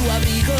tu abrigo.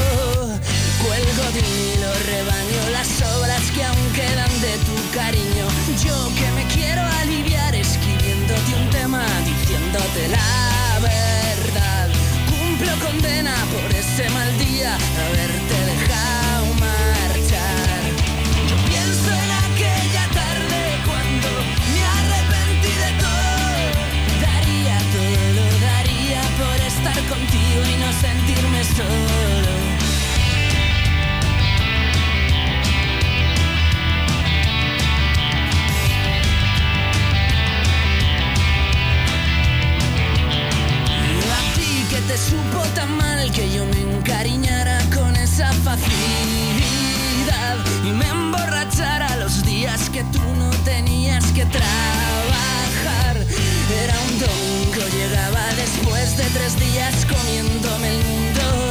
Tres días comiéndome el mundo.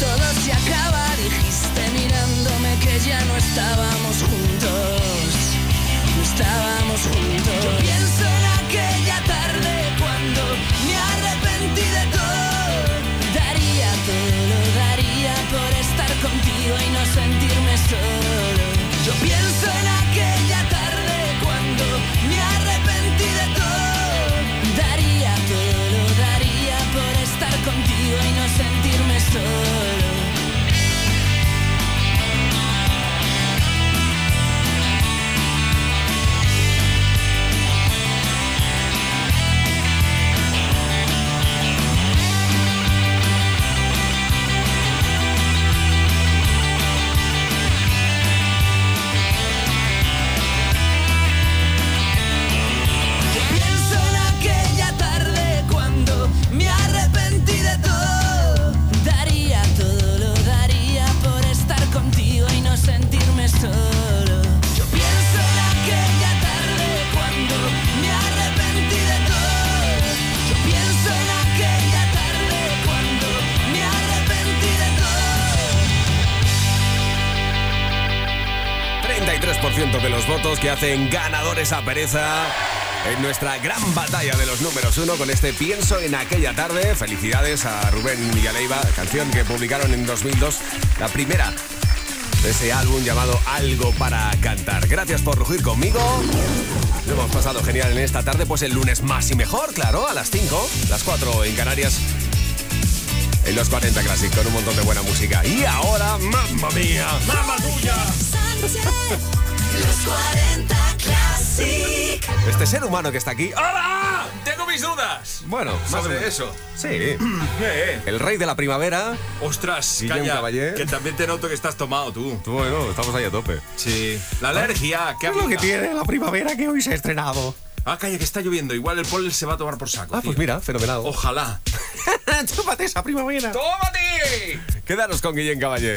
Todo se acaba, dijiste mirándome que ya no estábamos juntos. No estábamos juntos. Yo pienso en aquella tarde cuando me arrepentí de todo. Daría todo, daría por estar contigo y no sentirme solo. Yo pienso en aquella tarde cuando me arrepentí de todo. Daría todo, daría por estar contigo y no sentirme solo. 50% de los votos que hacen ganadores a pereza en nuestra gran batalla de los números uno con este Pienso en aquella tarde. Felicidades a Rubén Villaleiva, canción que publicaron en 2002, la primera de ese álbum llamado Algo para Cantar. Gracias por rugir conmigo. Lo hemos pasado genial en esta tarde, pues el lunes más y mejor, claro, a las 5, las 4 en Canarias en los 40 Classic con un montón de buena música. Y ahora, mamma mía, mamma tuya. Los 40 Classic. Este ser humano que está aquí. ¡Hola! Tengo mis dudas. Bueno, más Sobre menos. eso. Sí. Eh, El rey de la primavera. Ostras, Guillem calla, Caballé. que también te noto que estás tomado tú. Bueno, estamos ahí a tope. Sí. La alergia, ¿qué ¿Qué es lo que tiene la primavera que hoy se ha estrenado? Ah, calla, que está lloviendo. Igual el polen se va a tomar por saco. Ah, pues mira, fenomenal. Ojalá. Chúpate esa primavera. ¡Tómate! Quedaros con Guillén Caballé.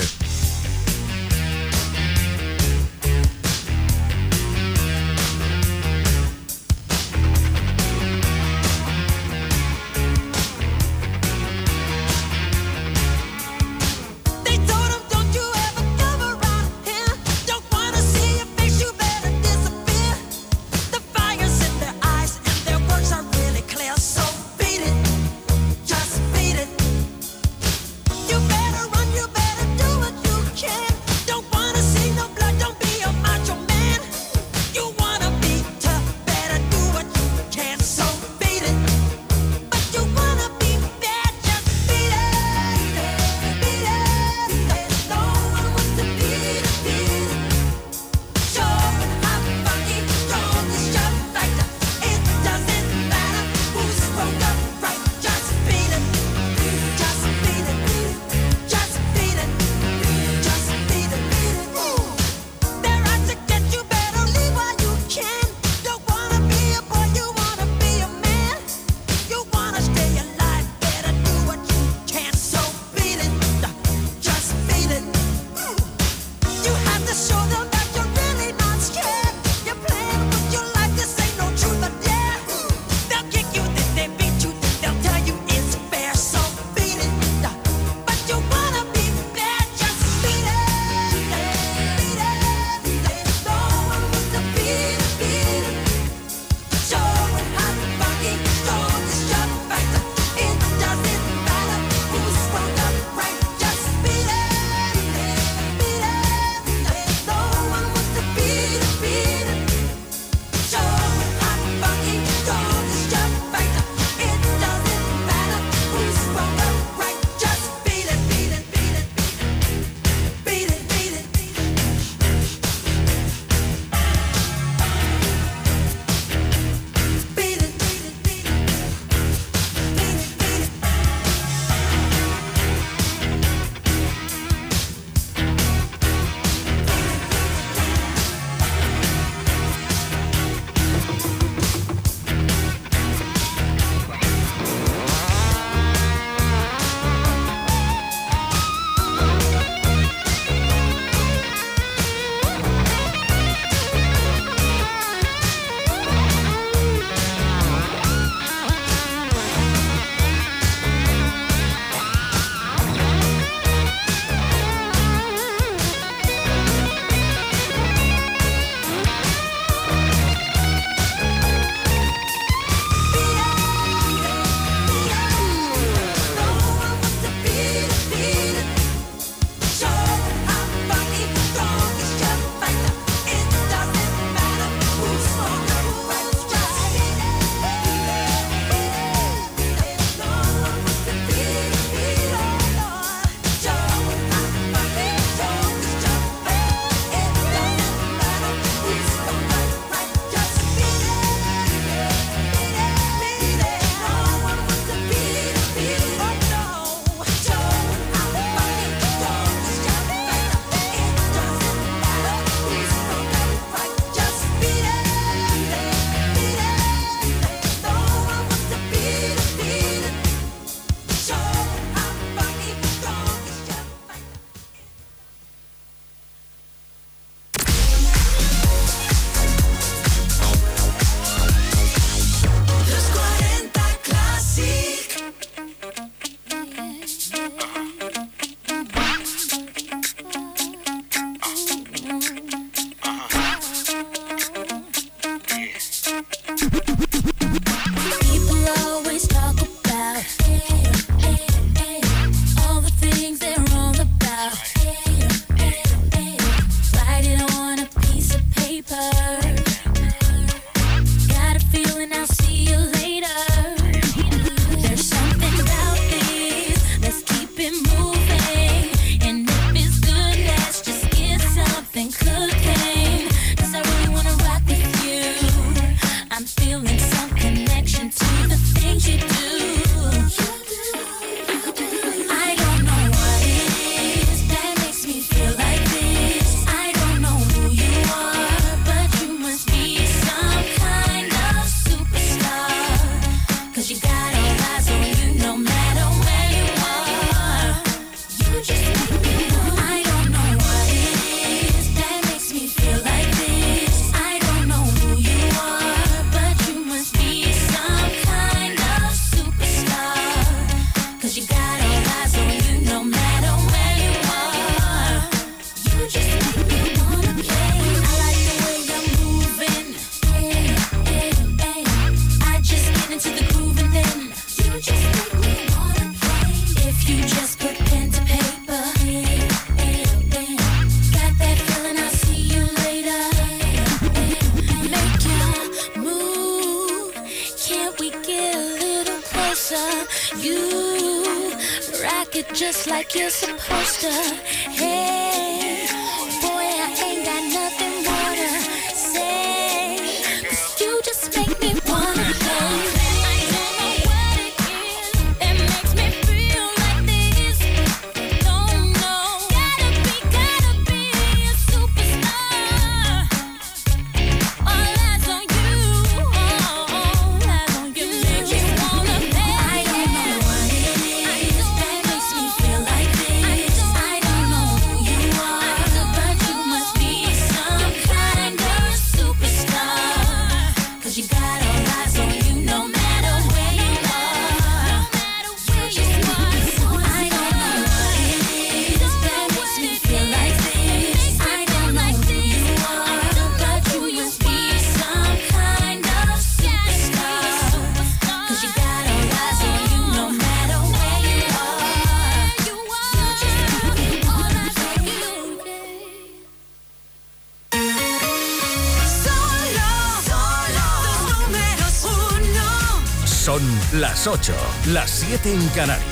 En Canarias.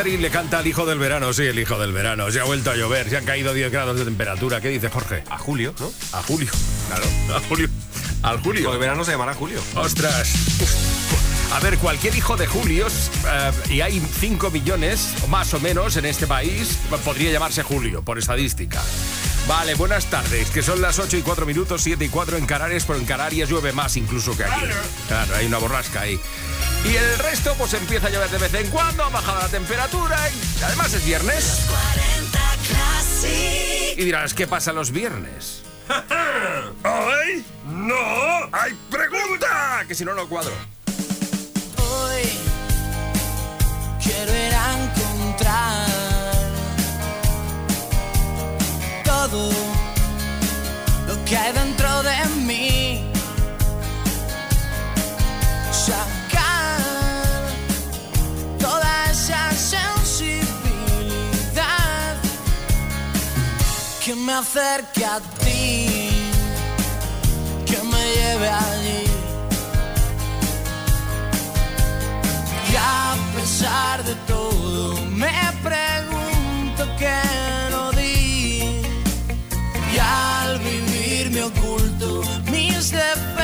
Spiteri le canta al hijo del verano, sí, el hijo del verano. Se ha vuelto a llover, se han caído 10 grados de temperatura. ¿Qué dice Jorge? A Julio, ¿no? A Julio. Claro. A Julio. Al Hijo Julio. de verano se llamará Julio. Ostras. A ver, cualquier hijo de Julios, eh, y hay 5 millones, más o menos, en este país, podría llamarse Julio, por estadística. Vale, buenas tardes, que son las 8 y 4 minutos, 7 y 4 en Canarias, pero en Canarias llueve más incluso que aquí. Claro, hay una borrasca ahí. Y el resto, pues empieza a llover de vez en cuando, ha bajado la temperatura, y además es viernes. 40 Classic. Y dirás, ¿qué pasa los viernes? ¡Ay! ¡No! ¡Hay pregunta! Que si no, no cuadro. Hoy quiero ir a encontrar todo lo que hay dentro de mí. Que me acerque a ti, que me lleve allí. Y a pesar de todo, me pregunto qué no di. Y al vivir me oculto mis defectos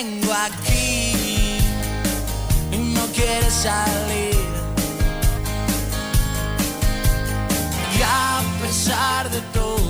tengo aquí y no quiere salir. Y a pesar de todo,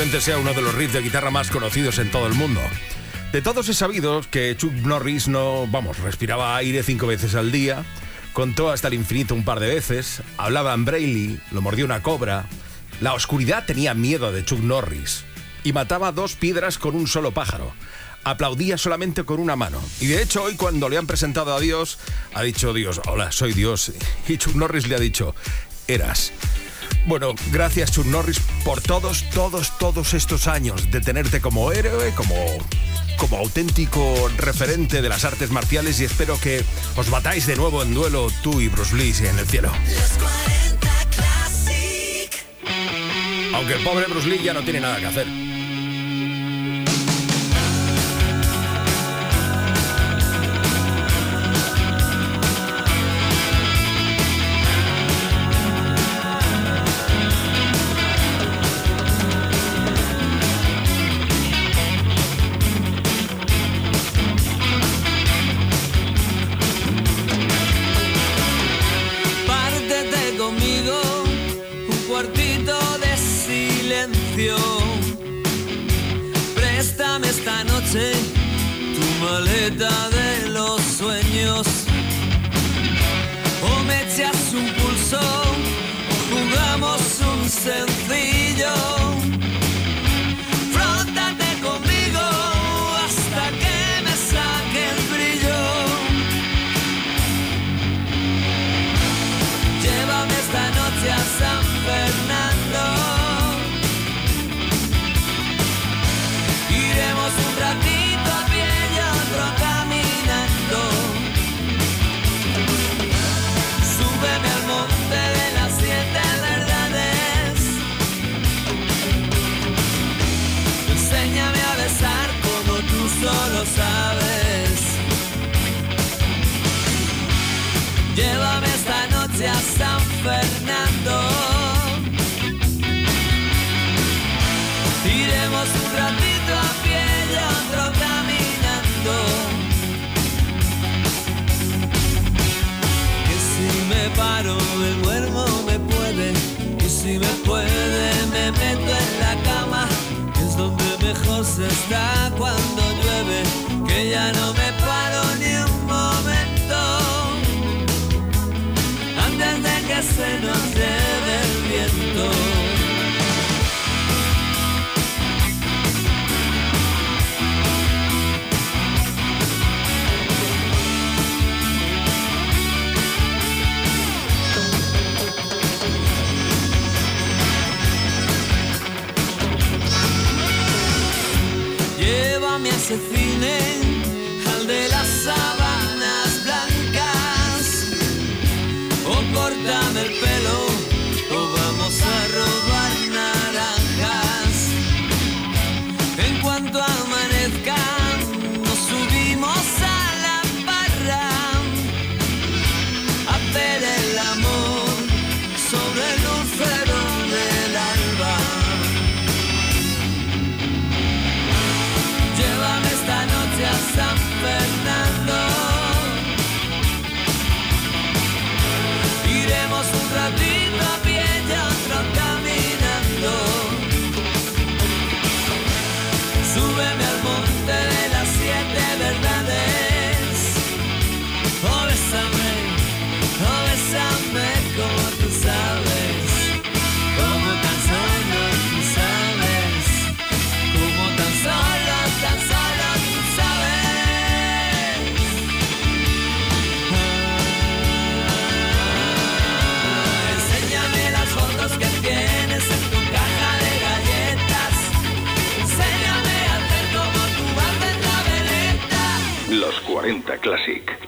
Sea uno de los riffs de guitarra más conocidos en todo el mundo. De todos he sabido que Chuck Norris no, vamos, respiraba aire cinco veces al día, contó hasta el infinito un par de veces, hablaba en Braille, lo mordió una cobra. La oscuridad tenía miedo de Chuck Norris y mataba dos piedras con un solo pájaro. Aplaudía solamente con una mano. Y de hecho, hoy cuando le han presentado a Dios, ha dicho Dios, hola, soy Dios. Y Chuck Norris le ha dicho, eras. Bueno, gracias Chuck Norris por todos, todos, todos estos años de tenerte como héroe, como, como auténtico referente de las artes marciales y espero que os batáis de nuevo en duelo tú y Bruce Lee en el cielo. Los 40 Classic. Aunque el pobre Bruce Lee ya no tiene nada que hacer. Cuando llueve. Que ya no me paro ni un momento antes de que se nos lleve el viento. A ese Classic.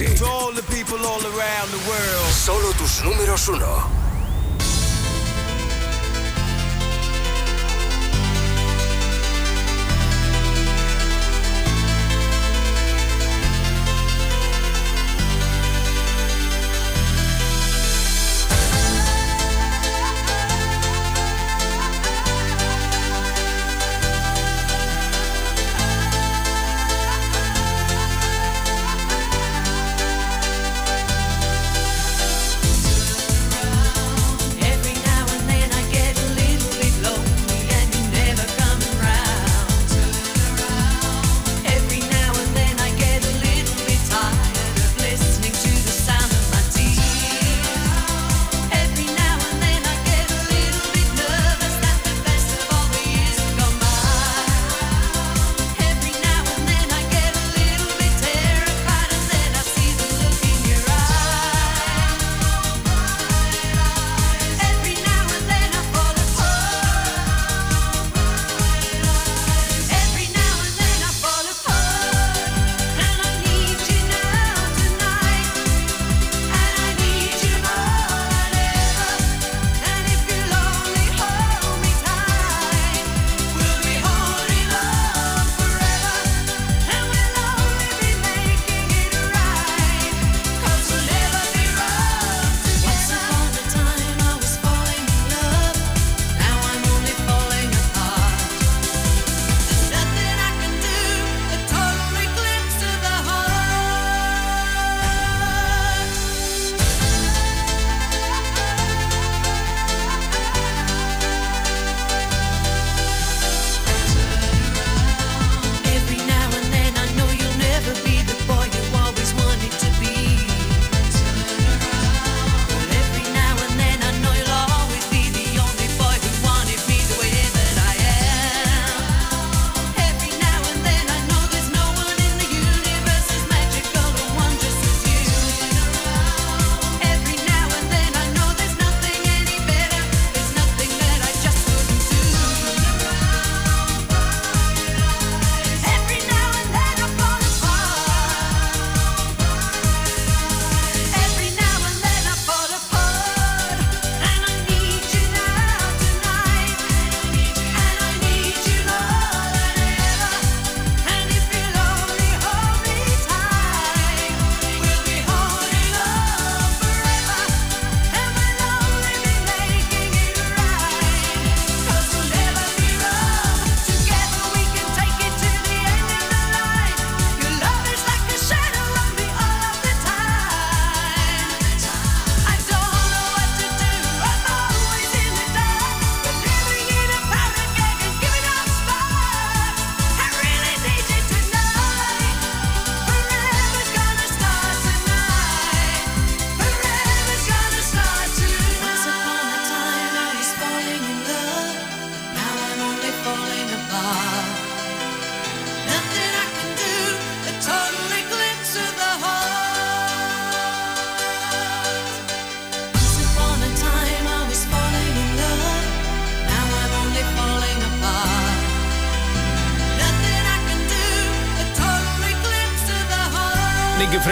music.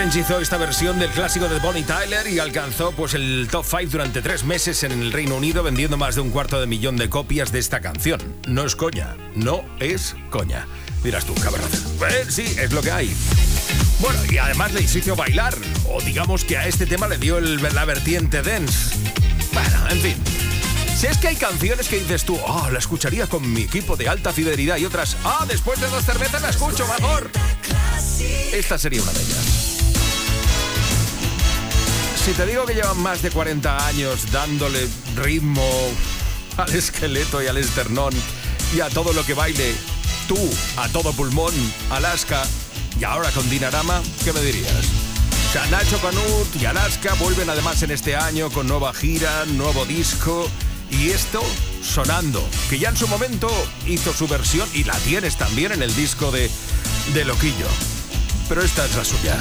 Orange hizo esta versión del clásico de Bonnie Tyler y alcanzó pues, el top 5 durante tres meses en el Reino Unido vendiendo más de un cuarto de millón de copias de esta canción. No es coña, no es coña. Dirás tú, cabrón. Eh, sí, es lo que hay. Bueno, y además le hizo bailar, o digamos que a este tema le dio el, la vertiente dance. Bueno, en fin. Si es que hay canciones que dices tú, ah, la escucharía con mi equipo de alta fidelidad y otras, ah, después de dos cervezas la escucho, mejor. Esta sería una de ellas. Si te digo que llevan más de 40 años dándole ritmo al esqueleto y al esternón y a todo lo que baile, tú, a todo pulmón, Alaska y ahora con Dinarama, ¿qué me dirías? O Canut y Alaska vuelven además en este año con nueva gira, nuevo disco y esto sonando, que ya en su momento hizo su versión y la tienes también en el disco de, de Loquillo. Pero esta es la suya.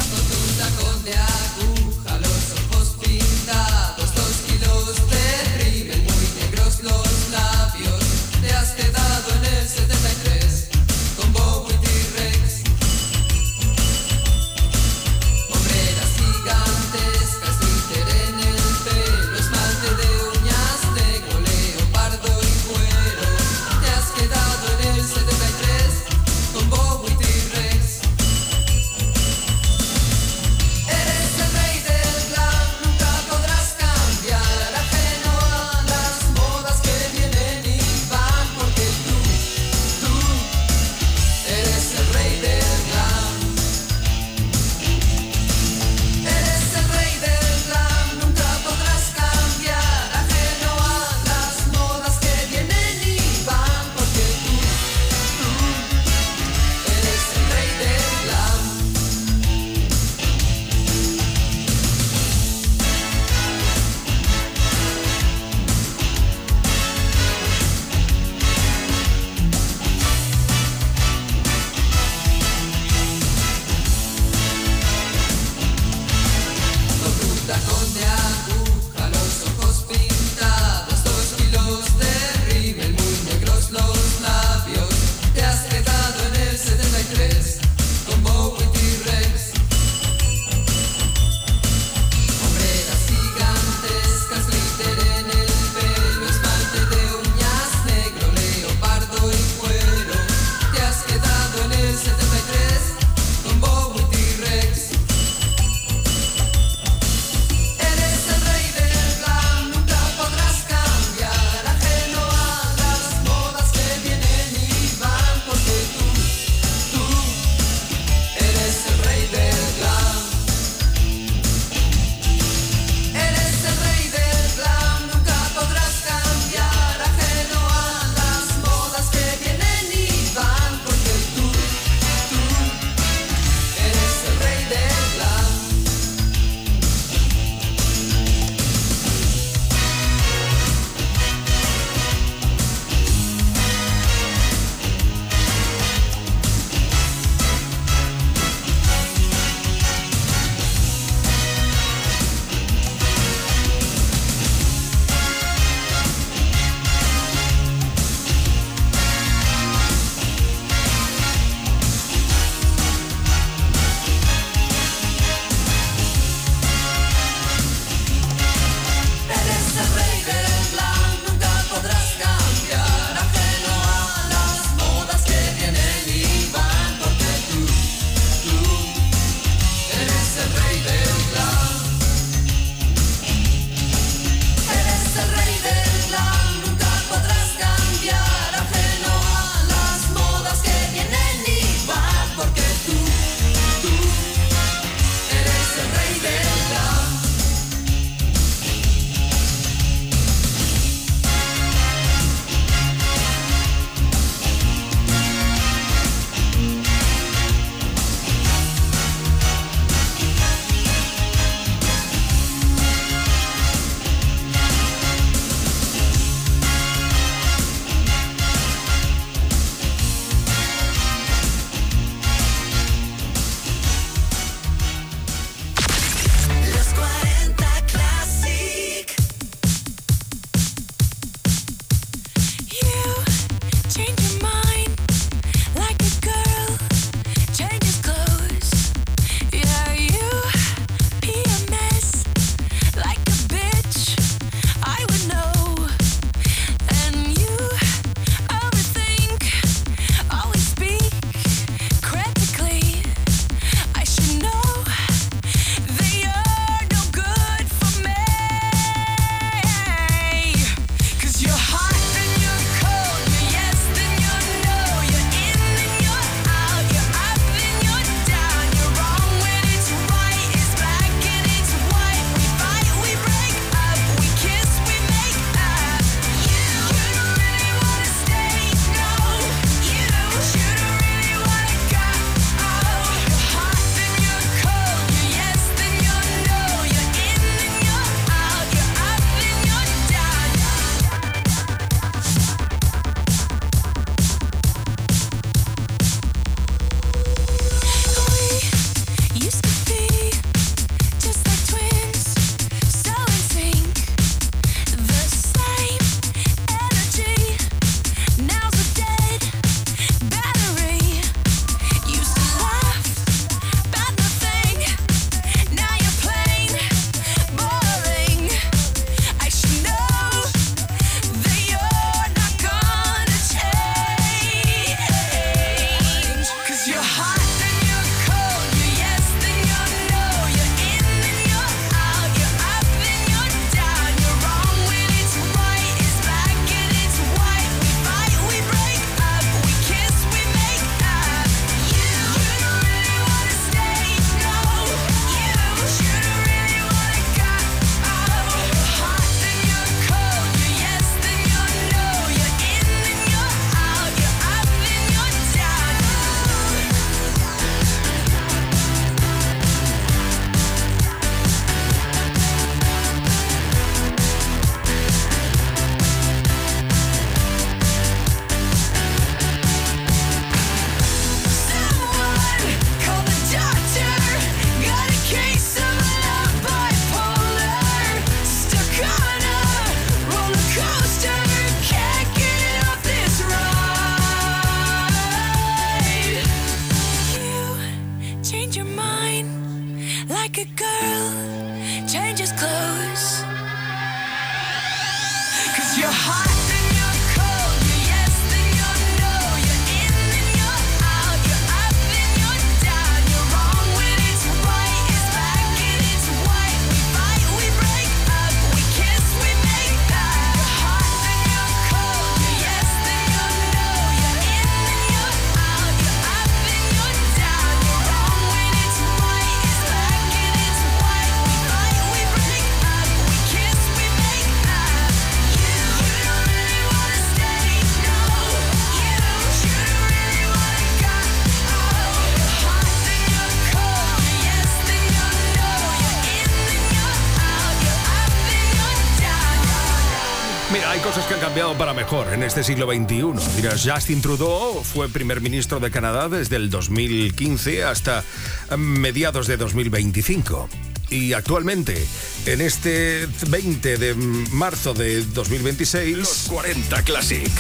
Mejor en este siglo XXI. Dirás, Justin Trudeau fue primer ministro de Canadá desde el 2015 hasta eh, mediados de 2025. Y actualmente, en este 20 de marzo de 2026... Los 40 Classic.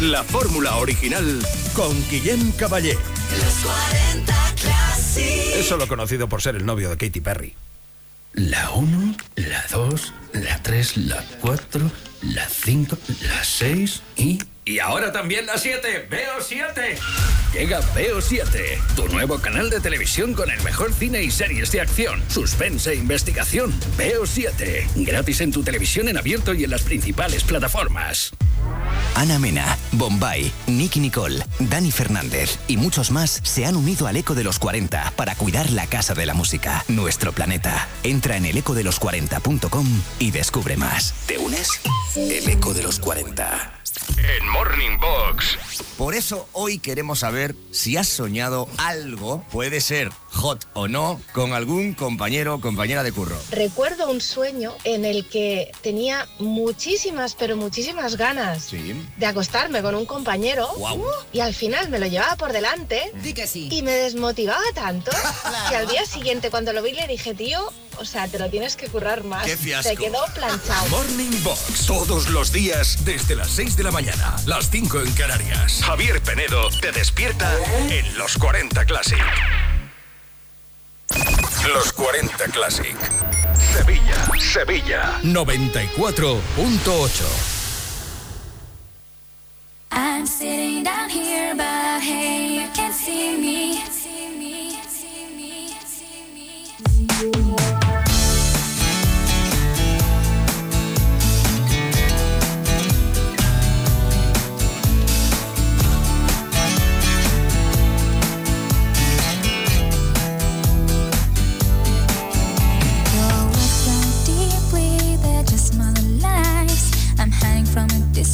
La fórmula original con Guillem Caballé. Los 40 Classic. Es solo conocido por ser el novio de Katy Perry. La 1, la 2, la 3, la 4, la 5, la 6 y... Y ahora también la 7, Veo 7. Llega Veo 7, tu nuevo canal de televisión con el mejor cine y series de acción, suspense e investigación. Veo 7, gratis en tu televisión en abierto y en las principales plataformas. Ana Mena, Bombay, Nicky Nicole, Dani Fernández y muchos más se han unido al Eco de los 40 para cuidar la Casa de la Música, nuestro planeta. Entra en elecodelos40.com y descubre más. ¿Te unes? El Eco de los 40. En Morning Box. Por eso hoy queremos saber si has soñado algo, puede ser hot o no, con algún compañero o compañera de curro. Recuerdo un sueño en el que tenía muchísimas, pero muchísimas ganas Sí. de acostarme con un compañero Guau. y al final me lo llevaba por delante y me desmotivaba tanto que al día siguiente cuando lo vi le dije, tío, o sea, te lo tienes que currar más. Qué fiasco. Se quedó planchado. Morning Box. Todos los días desde las 6 de la mañana, las 5 en Canarias. Javier Penedo te despierta en los 40 Classic. Los 40 Classic. Sevilla, Sevilla. 94.8. I'm sitting down here, but hey, you can't see me.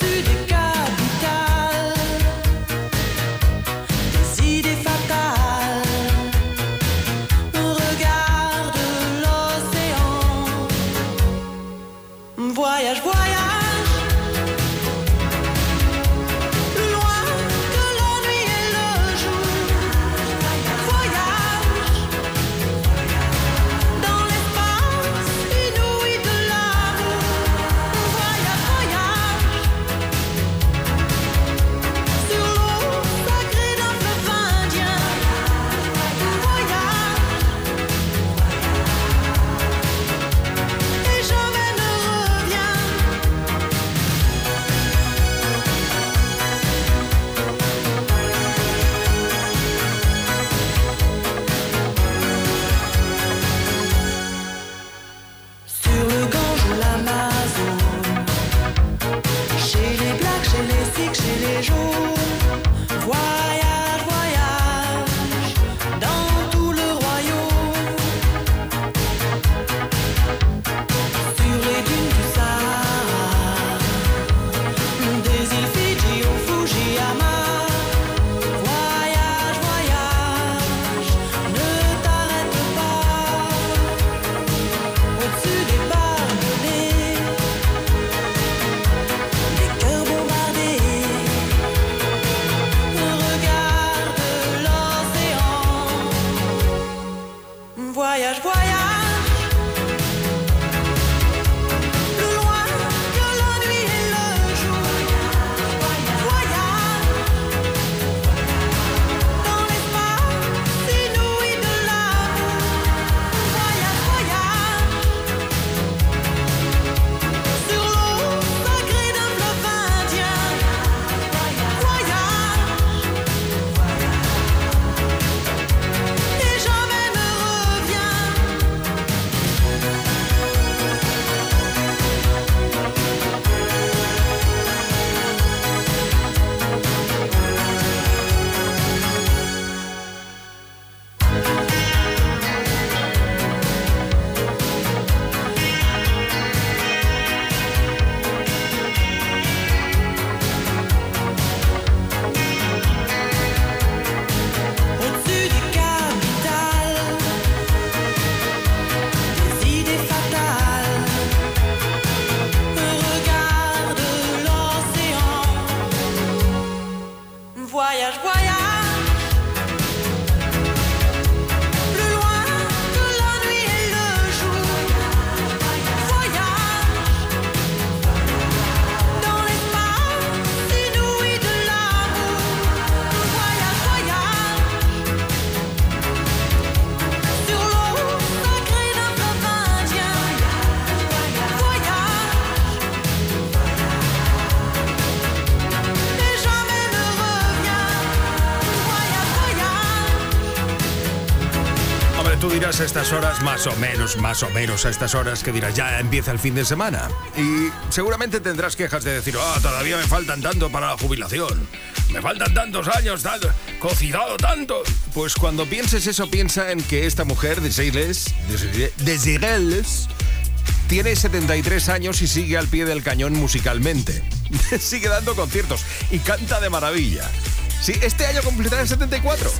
to the guy. estas horas, más o menos, más o menos a estas horas que dirás, ya empieza el fin de semana. Y seguramente tendrás quejas de decir, ah, todavía me faltan tanto para la jubilación. Me faltan tantos años, tanto, cocinado tanto. Pues cuando pienses eso, piensa en que esta mujer de Seiles, de Seiles, tiene 73 años y sigue al pie del cañón musicalmente. sigue dando conciertos y canta de maravilla. Sí, este año completará 74.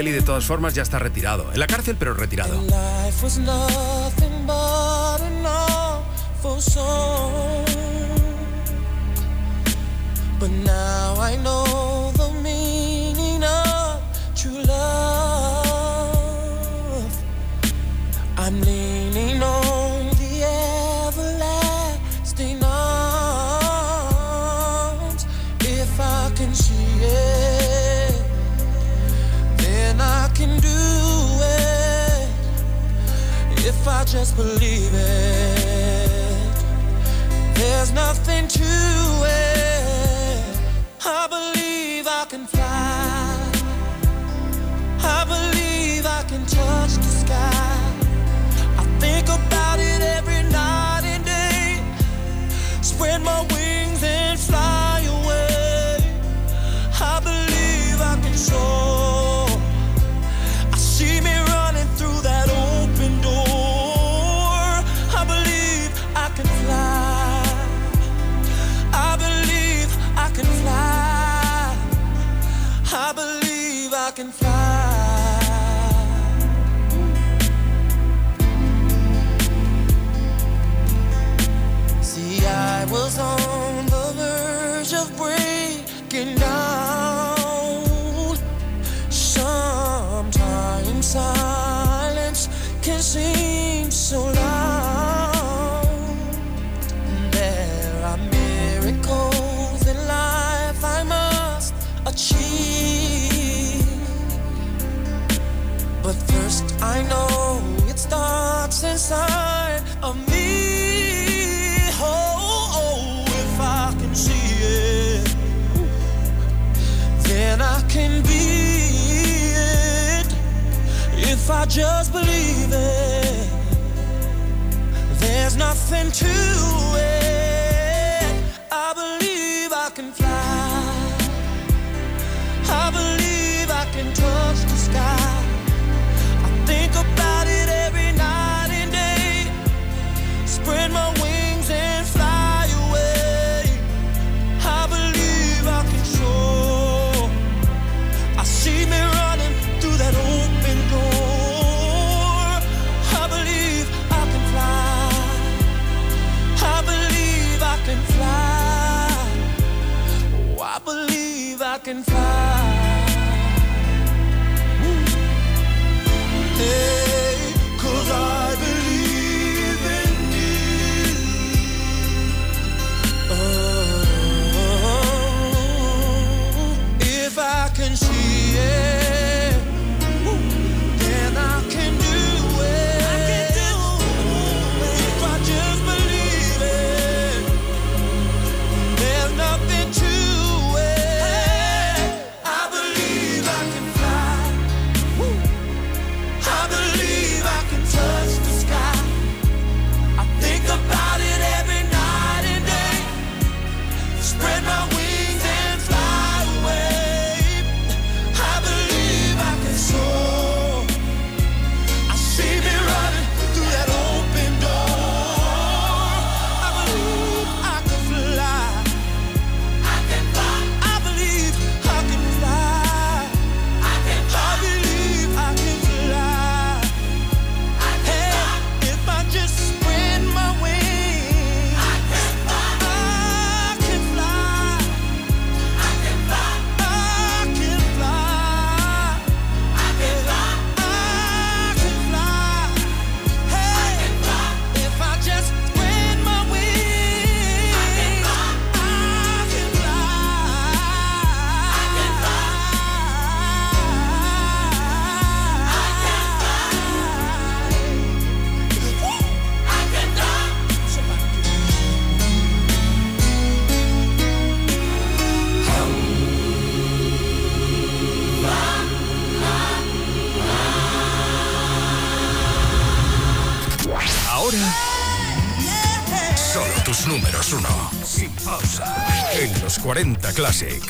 Kelly, de todas formas, ya está retirado. En la cárcel, pero retirado. Classic.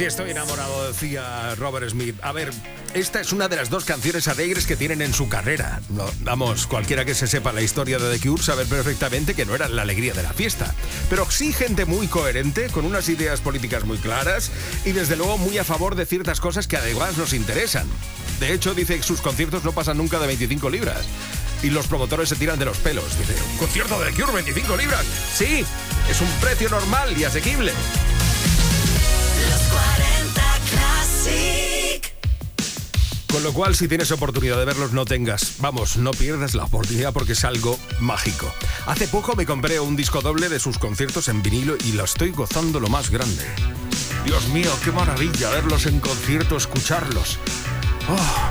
Y estoy enamorado, decía Robert Smith. A ver, esta es una de las dos canciones alegres que tienen en su carrera. No, vamos, cualquiera que se sepa la historia de The Cure sabe perfectamente que no era la alegría de la fiesta. Pero sí gente muy coherente, con unas ideas políticas muy claras y desde luego muy a favor de ciertas cosas que además nos interesan. De hecho, dice que sus conciertos no pasan nunca de 25 libras. Y los promotores se tiran de los pelos. Dice, ¿un concierto de The Cure 25 libras? Sí, es un precio normal y asequible. Los 40 Classic. Con lo cual, si tienes oportunidad de verlos, no tengas, vamos, no pierdas la oportunidad porque es algo mágico. Hace poco me compré un disco doble de sus conciertos en vinilo y lo estoy gozando lo más grande. Dios mío, qué maravilla verlos en concierto, escucharlos. Oh,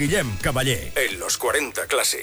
Guillem Caballé. En los 40 Classic.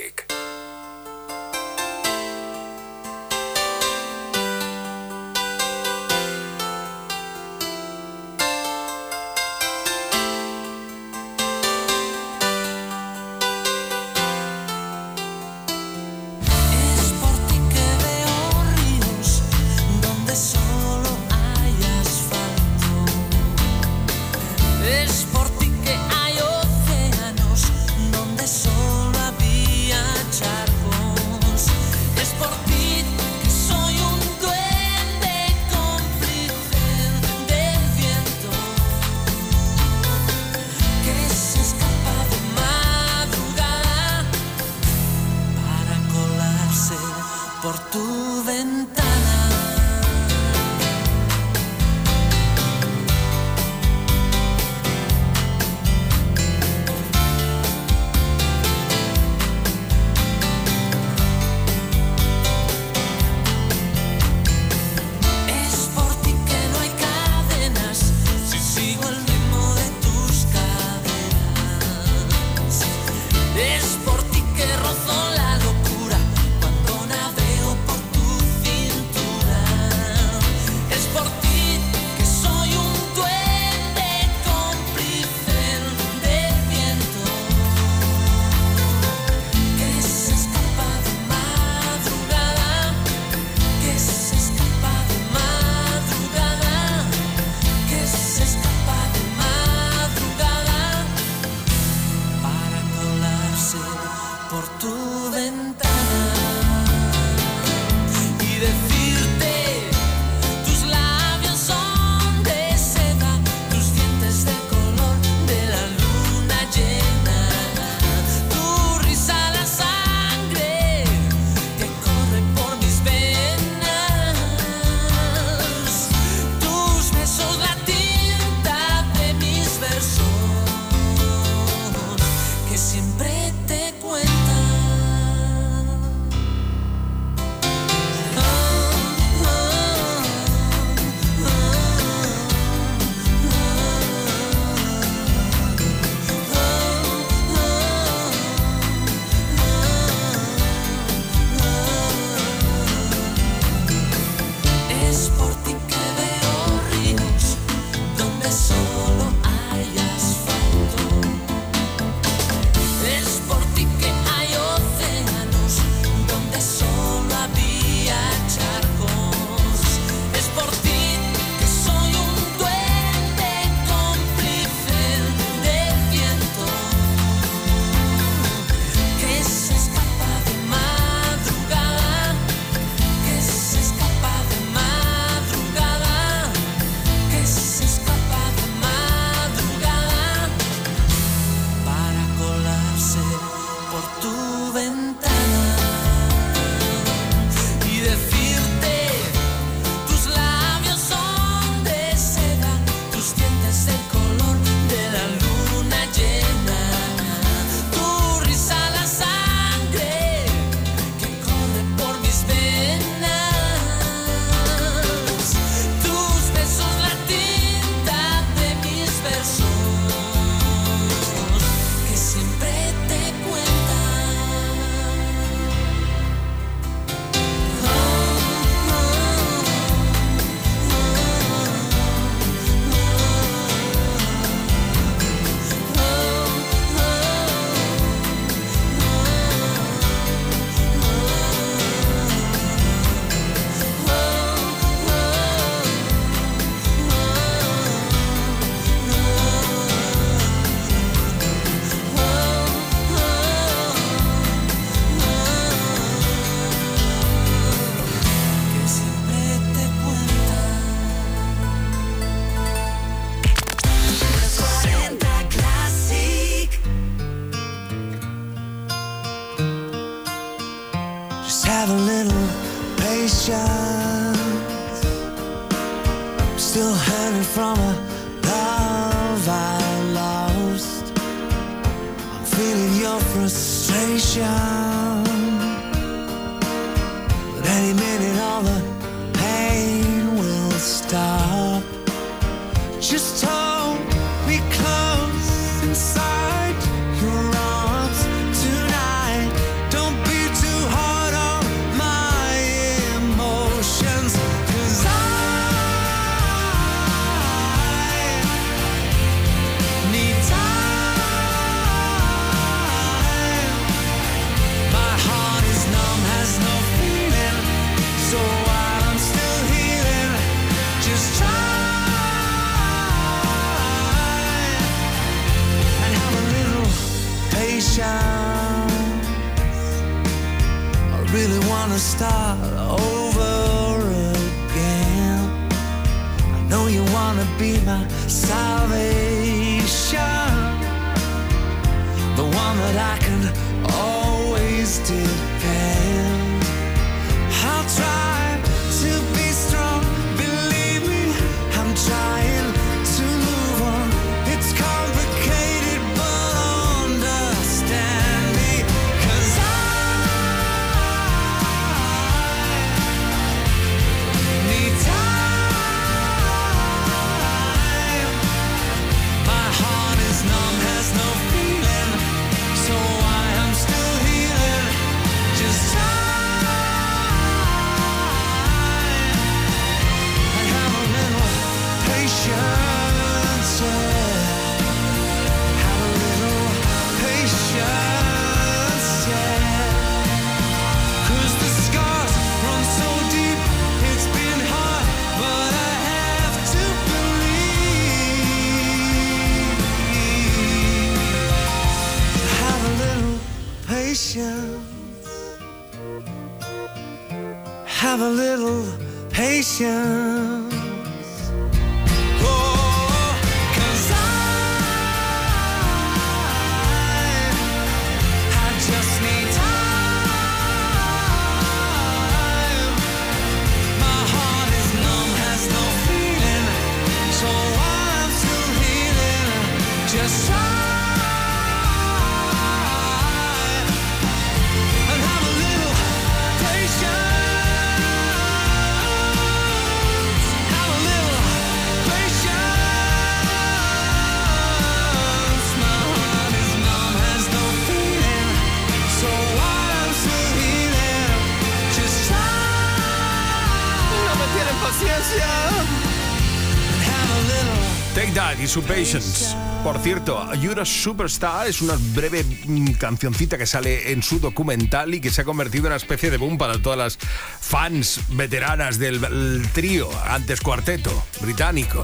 Por cierto, You're a Superstar es una breve mm, cancioncita que sale en su documental y que se ha convertido en una especie de boom para todas las fans veteranas del trío, antes cuarteto británico.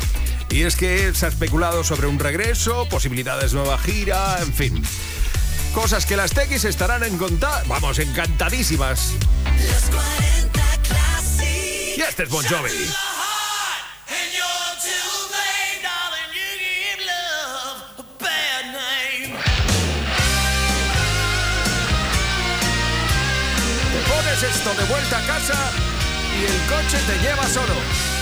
Y es que se ha especulado sobre un regreso, posibilidades de nueva gira, en fin. Cosas que las Tequis estarán encantadas, vamos, encantadísimas. Y este es Bon Jovi. esto de vuelta a casa y el coche te lleva solo.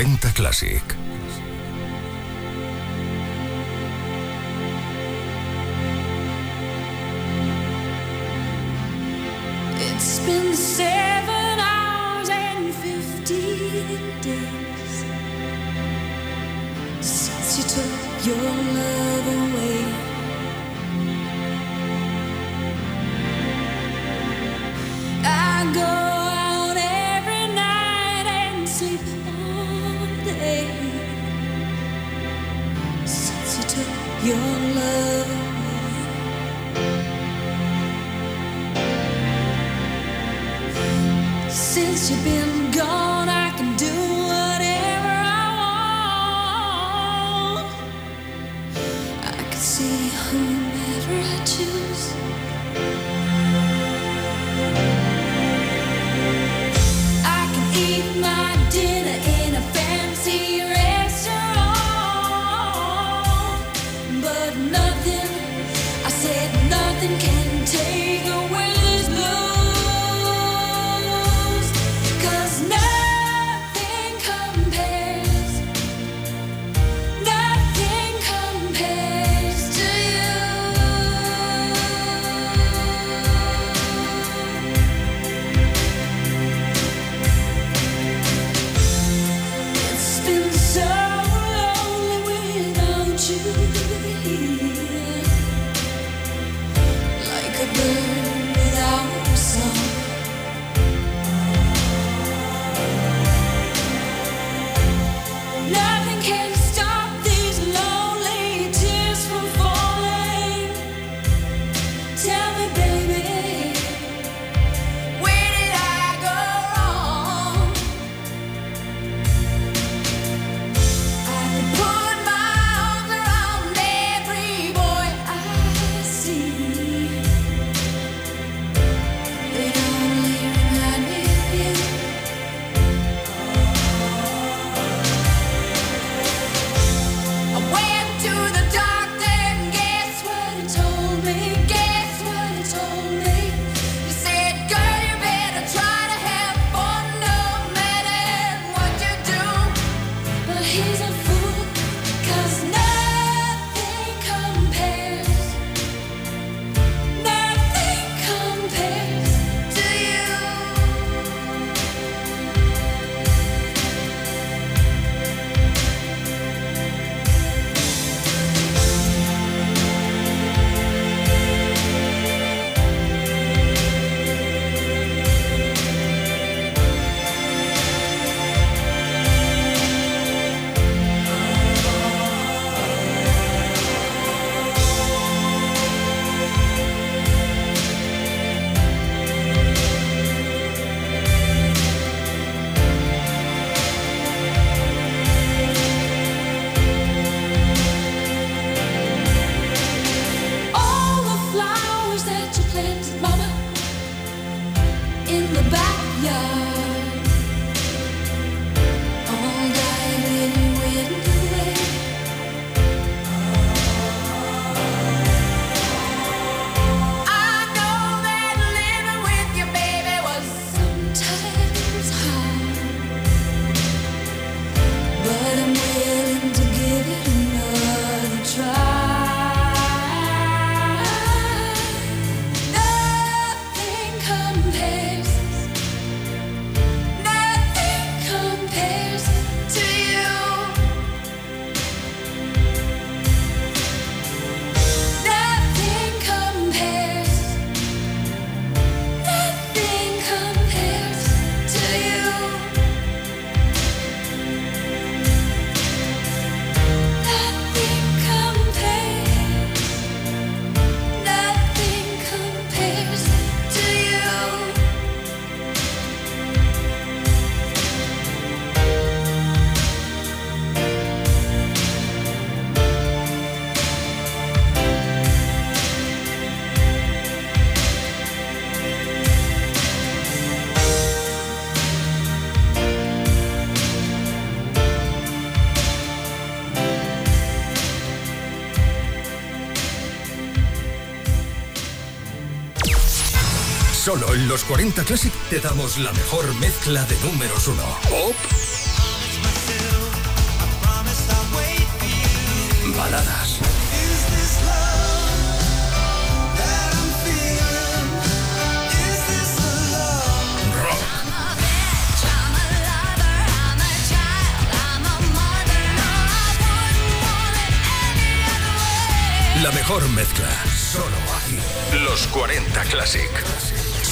40 Classic. Solo en los 40 Classic te damos la mejor mezcla de números 1. Pop. Baladas. La mejor mezcla. Solo aquí. Los 40 Classic.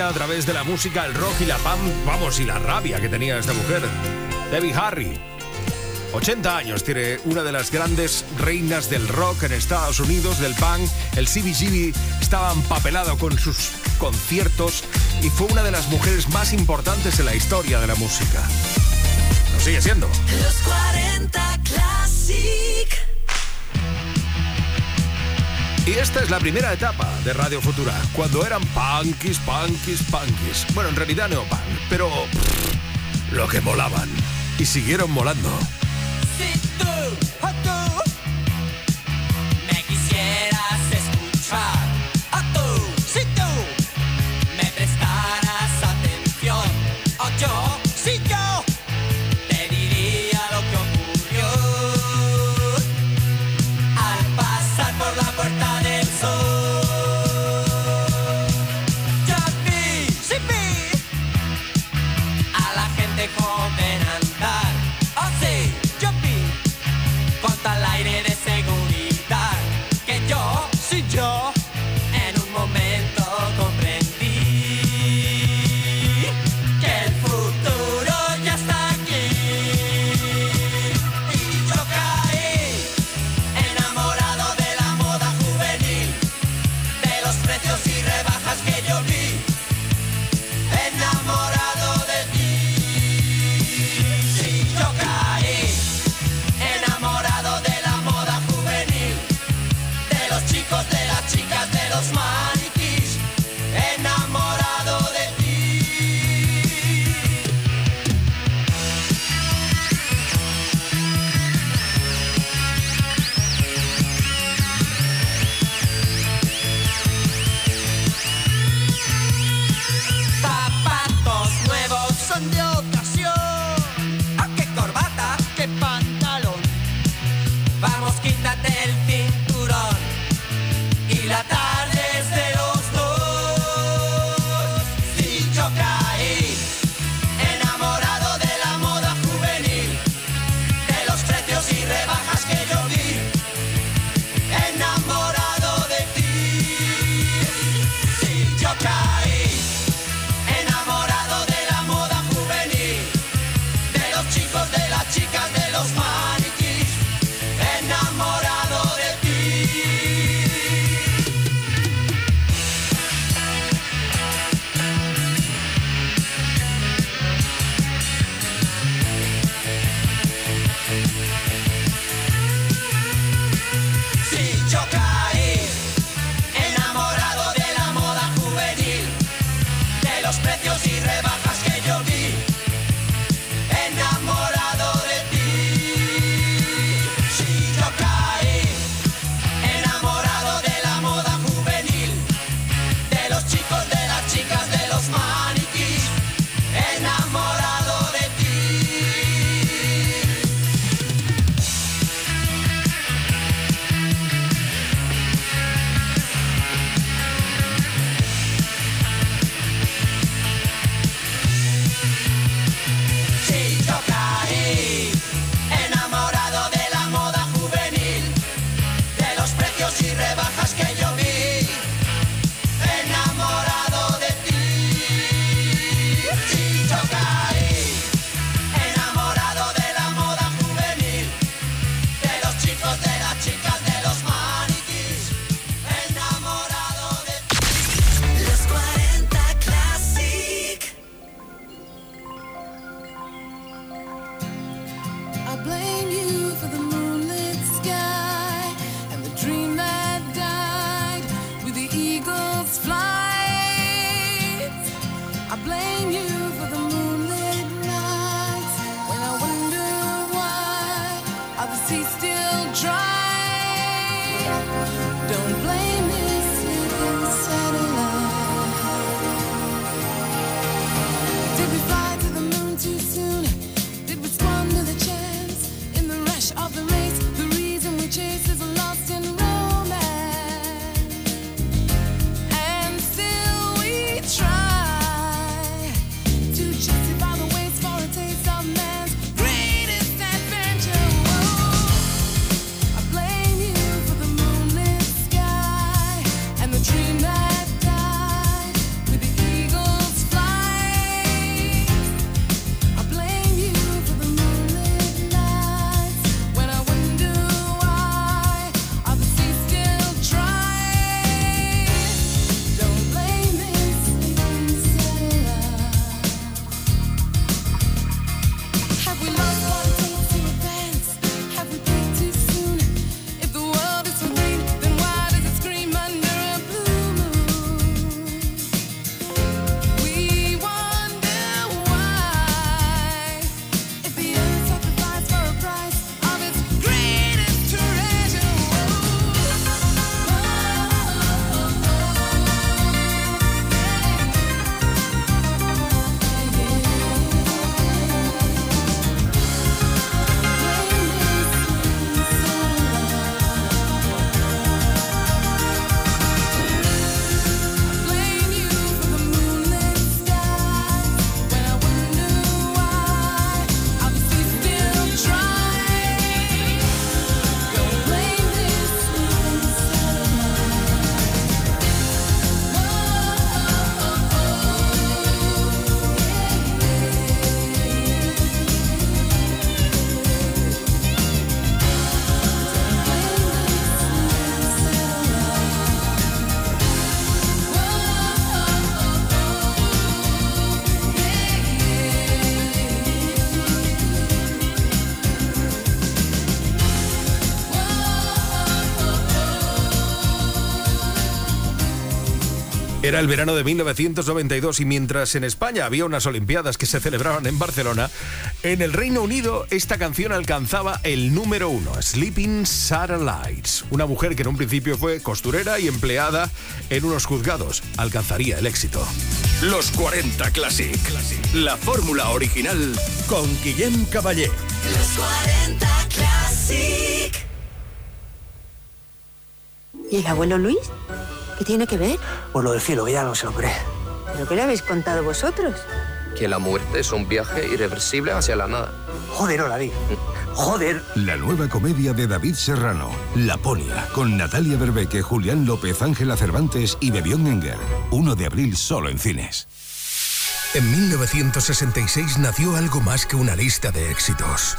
a través de la música, el rock y la pam, vamos, y la rabia que tenía esta mujer, Debbie Harry. 80 años tiene una de las grandes reinas del rock en Estados Unidos, del punk. El CBGB estaba empapelado con sus conciertos y fue una de las mujeres más importantes en la historia de la música. Lo sigue siendo. Los Y esta es la primera etapa de Radio Futura, cuando eran punkis, punkis, punkis. Bueno, en realidad no punk, pero lo que molaban. Y siguieron molando. Era el verano de 1992 y mientras en España había unas Olimpiadas que se celebraban en Barcelona, en el Reino Unido esta canción alcanzaba el número uno, Sleeping Satellites. Una mujer que en un principio fue costurera y empleada en unos juzgados. Alcanzaría el éxito. Los 40 Classic. La fórmula original con Guillem Caballé. Los 40 Classic. ¿Y el abuelo Luis? ¿Qué tiene que ver? Por lo del cielo, que ya no sé, hombre. ¿Pero qué le habéis contado vosotros? Que la muerte es un viaje irreversible hacia la nada. Joder, hola, di. Joder. La nueva comedia de David Serrano, La Polia, con Natalia Berbeque, Julián López, Ángela Cervantes y Bebión Enger. 1 de abril solo en cines. En 1966 nació algo más que una lista de éxitos.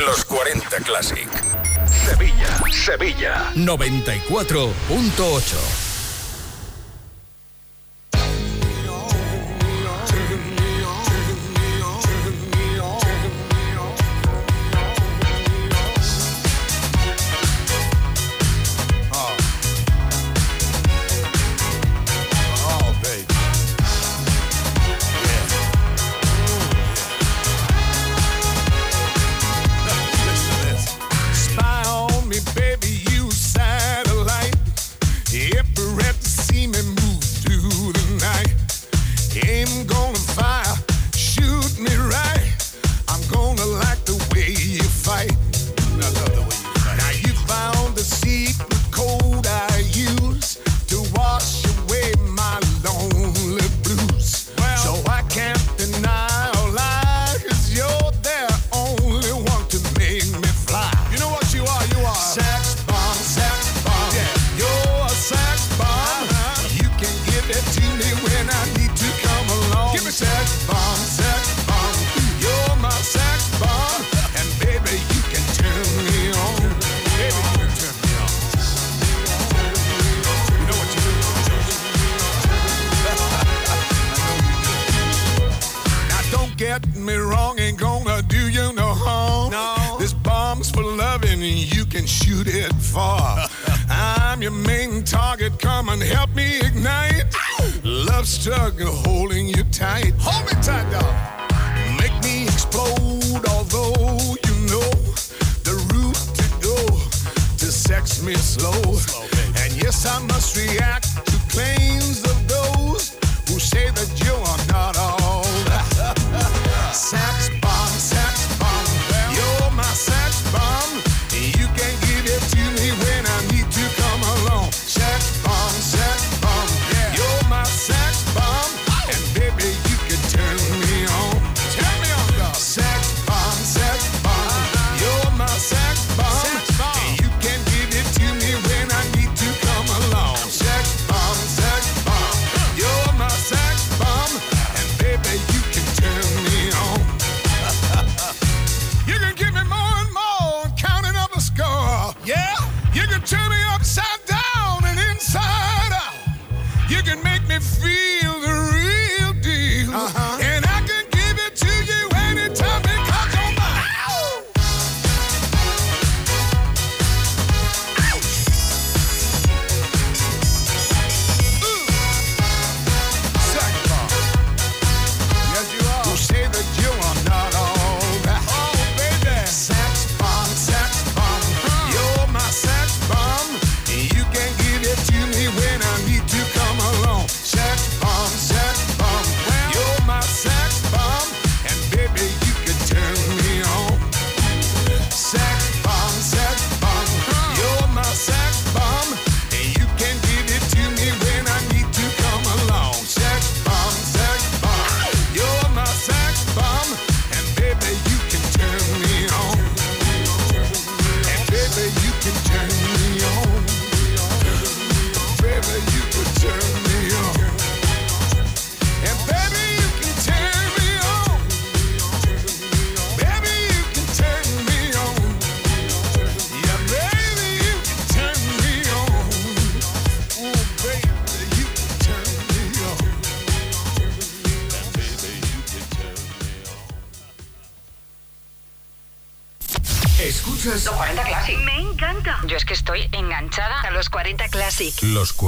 Los 40 Classic. Sevilla, Sevilla. 94.8.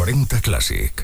40 Classic.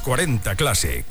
En los 40 Classic.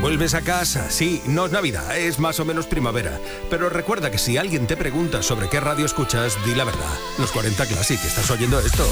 vuelves a casa. Sí, no es Navidad, es más o menos primavera. Pero recuerda que si alguien te pregunta sobre qué radio escuchas, di la verdad. Los 40 Classic, estás oyendo esto.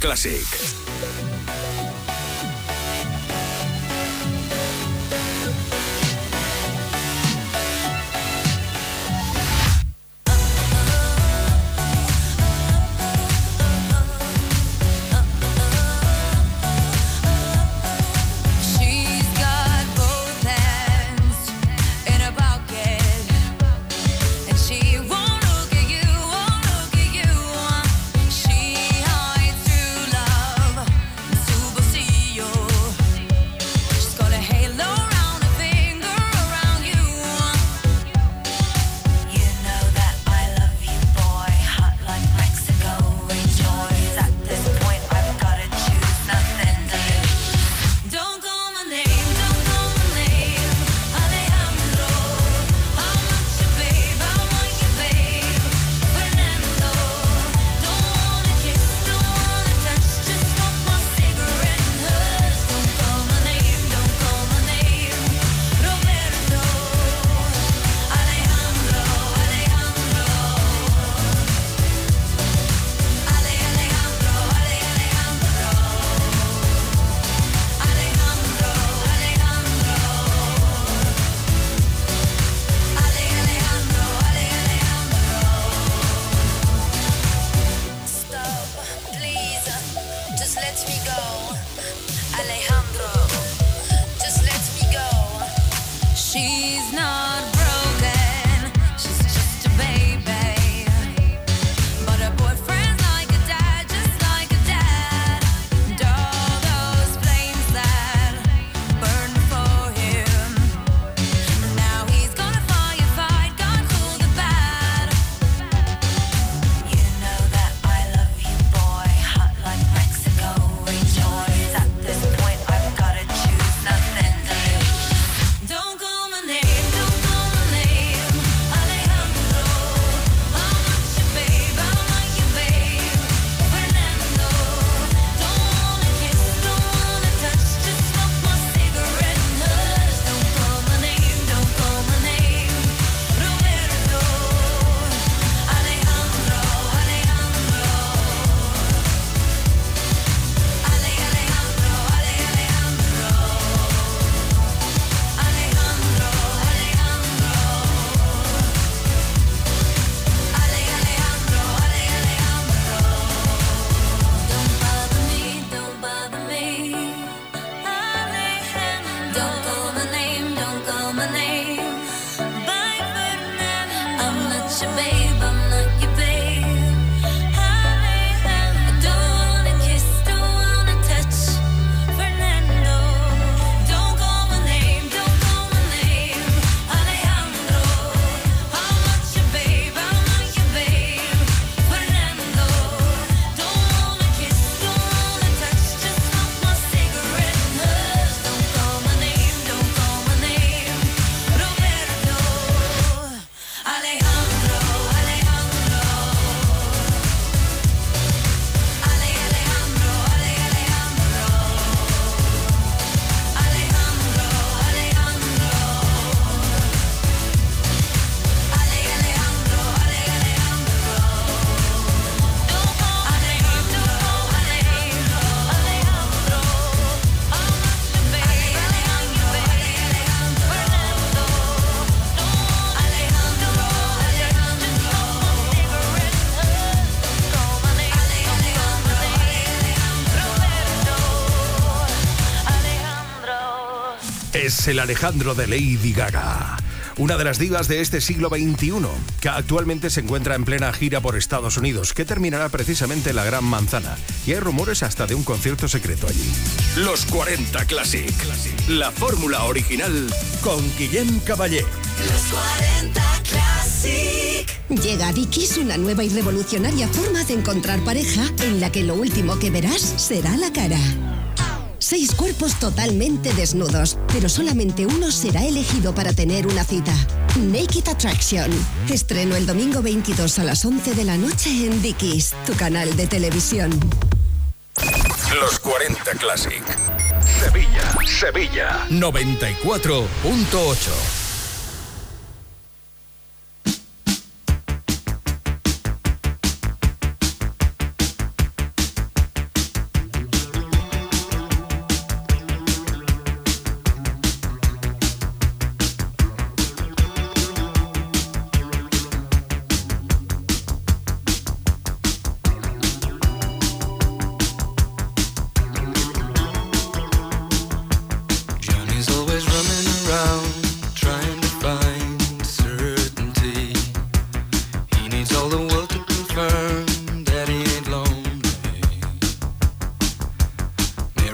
Classic. Es el Alejandro de Lady Gaga. Una de las divas de este siglo XXI, que actualmente se encuentra en plena gira por Estados Unidos, que terminará precisamente en la Gran Manzana. Y hay rumores hasta de un concierto secreto allí. Los 40 Classic. La fórmula original con Guillem Caballé. Los 40 Classic. Llega a Dickies una nueva y revolucionaria forma de encontrar pareja en la que lo último que verás será la cara. Seis cuerpos totalmente desnudos, pero solamente uno será elegido para tener una cita. Naked Attraction. Estreno el domingo 22 a las 11 de la noche en Dickies, tu canal de televisión. Los 40 Classic. Sevilla, Sevilla. 94.8.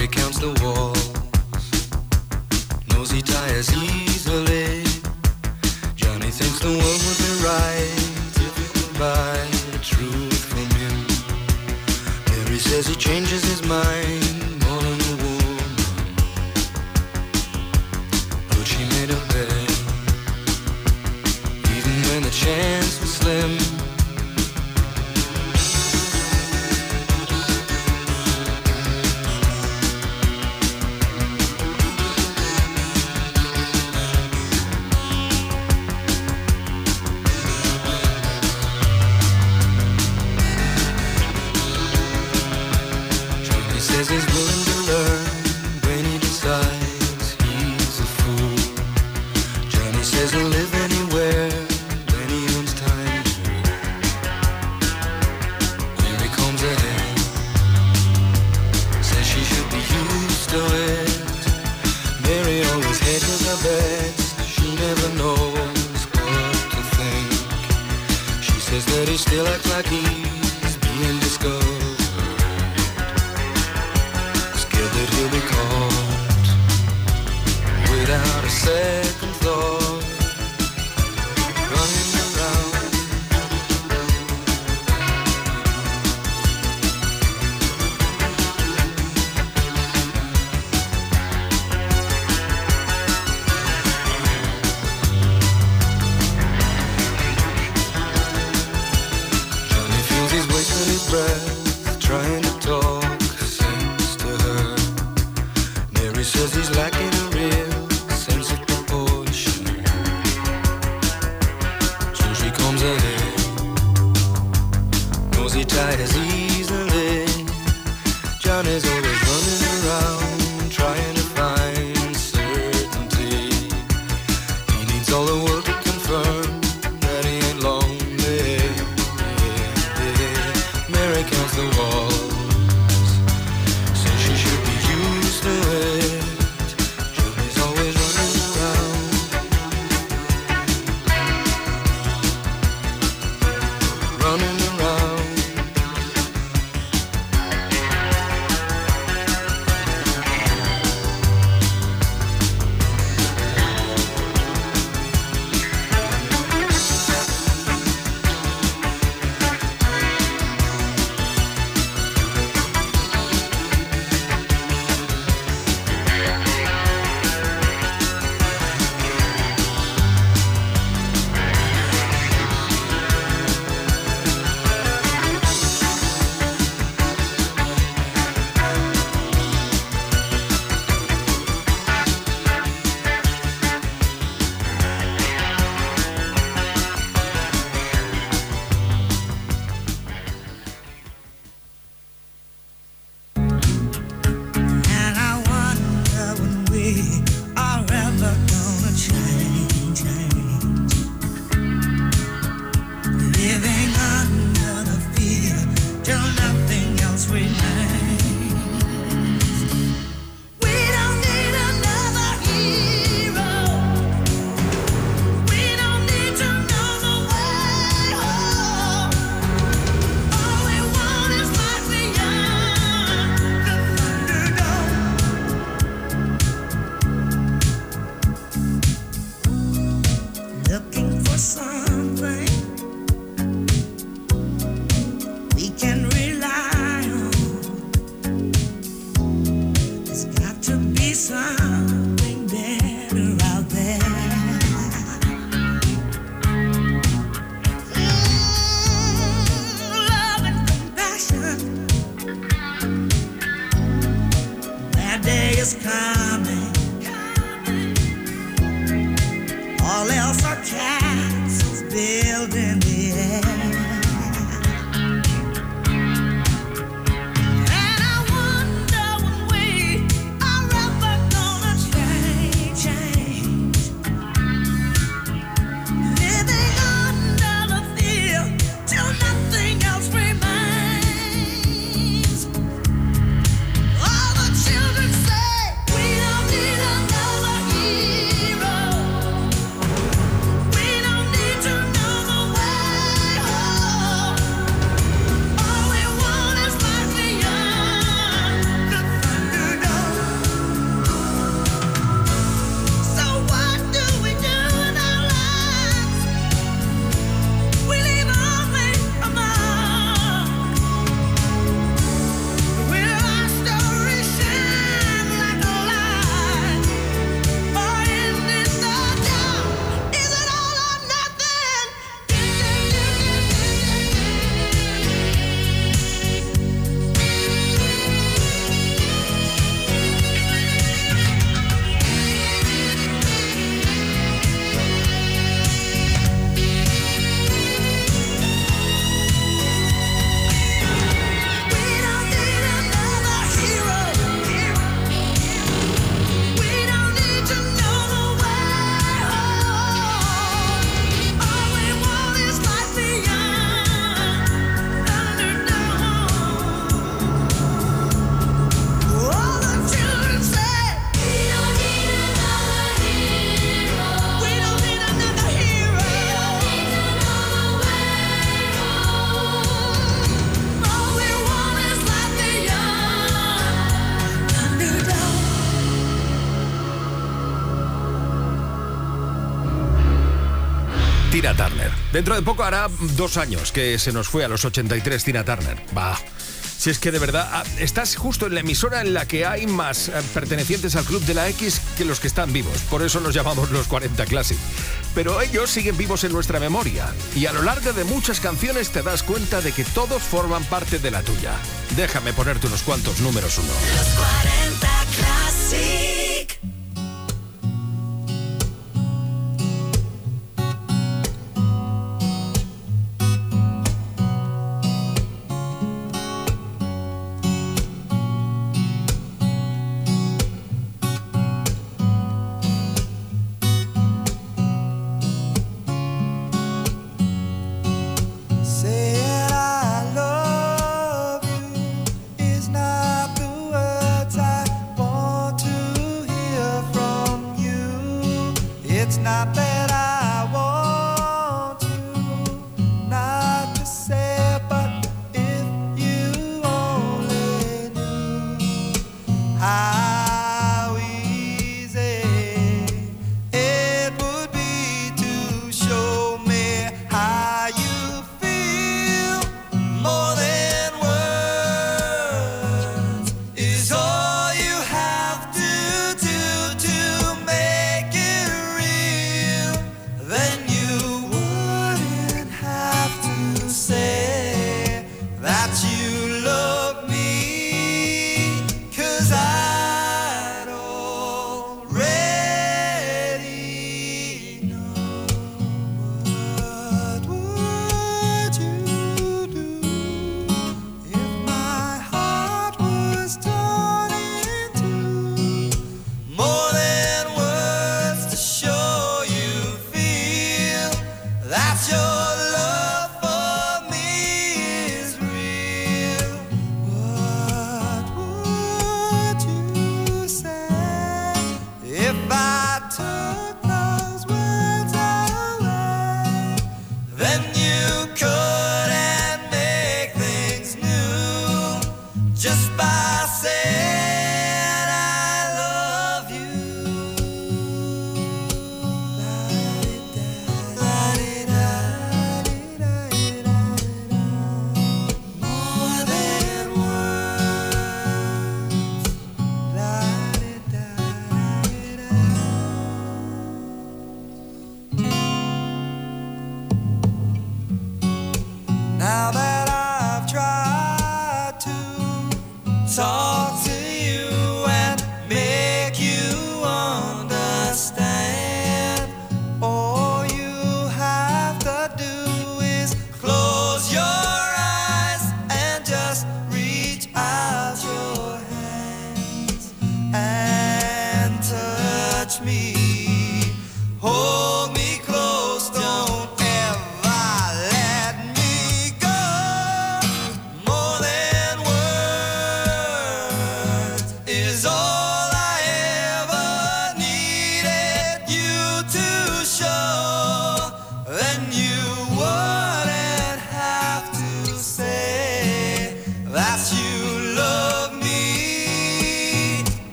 Mary counts the walls, knows he tires easily. Johnny thinks the world would be right if he could buy the truth from him. Mary says he changes his mind Dentro de poco hará dos años que se nos fue a los 83 Tina Turner. Va. Si es que de verdad ah, estás justo en la emisora en la que hay más eh, pertenecientes al club de la X que los que están vivos. Por eso nos llamamos los 40 Classic. Pero ellos siguen vivos en nuestra memoria. Y a lo largo de muchas canciones te das cuenta de que todos forman parte de la tuya. Déjame ponerte unos cuantos números uno. Los 40 Classic.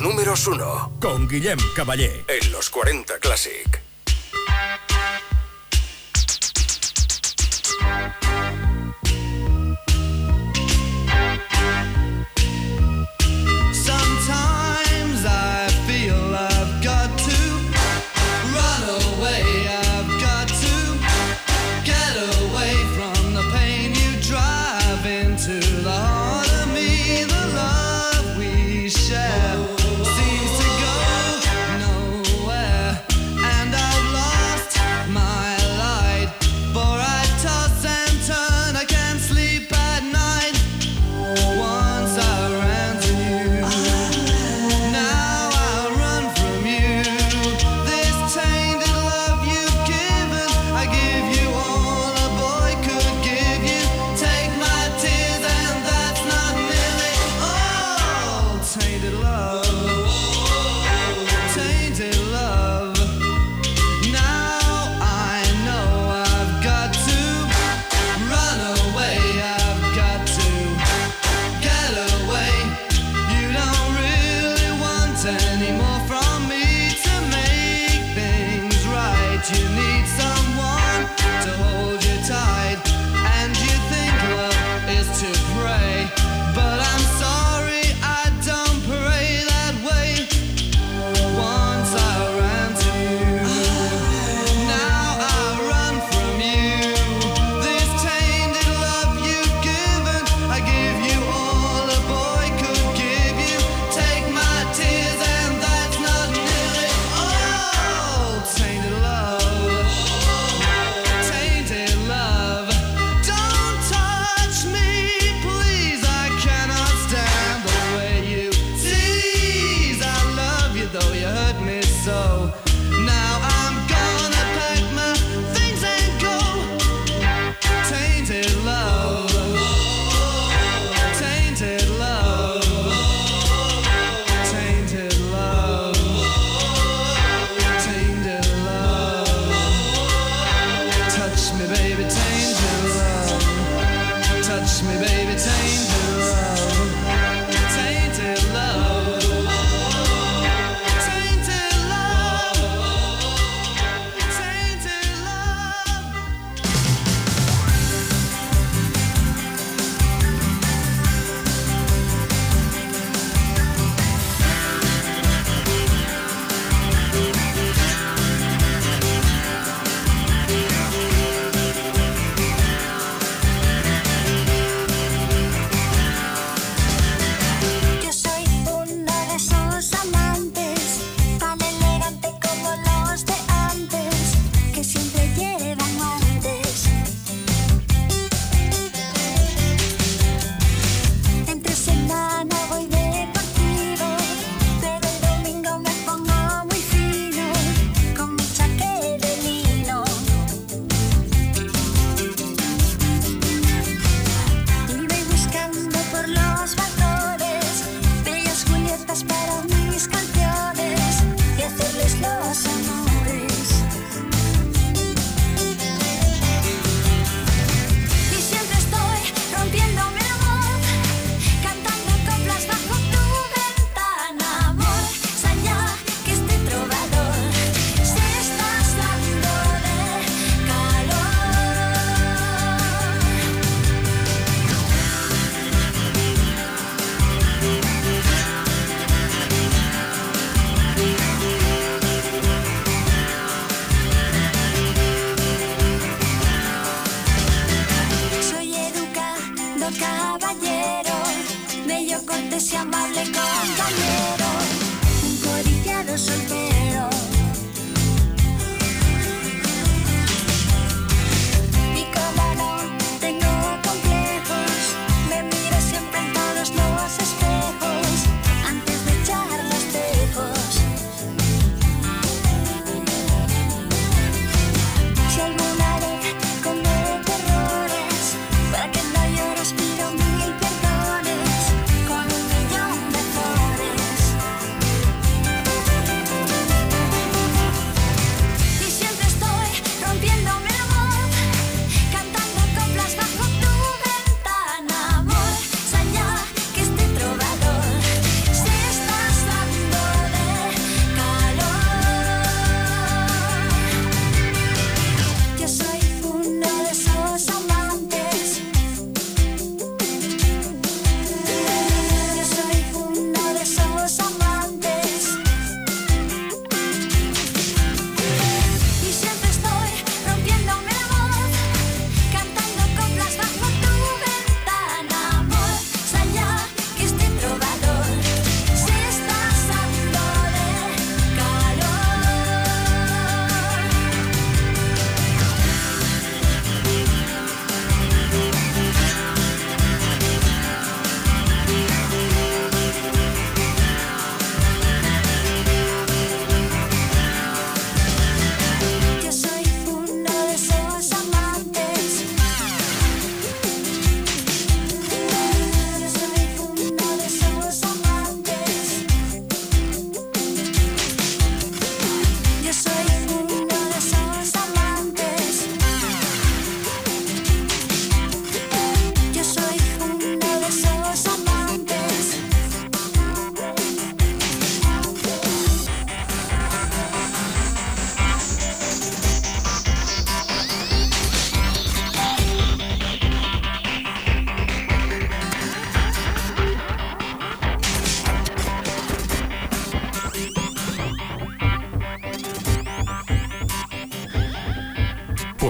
Números uno. Con Guillem Caballé. En los 40 Classic.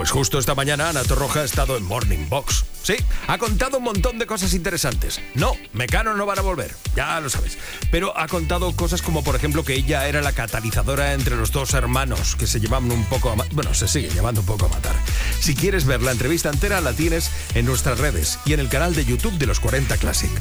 Pues justo esta mañana Ana Torroja ha estado en Morning Box. Sí, ha contado un montón de cosas interesantes. No, Mecano no van a volver, ya lo sabes. Pero ha contado cosas como, por ejemplo, que ella era la catalizadora entre los dos hermanos que se llevaban un poco a... Bueno, se sigue llevando un poco a matar. Si quieres ver la entrevista entera, la tienes en nuestras redes y en el canal de YouTube de Los 40 Classic.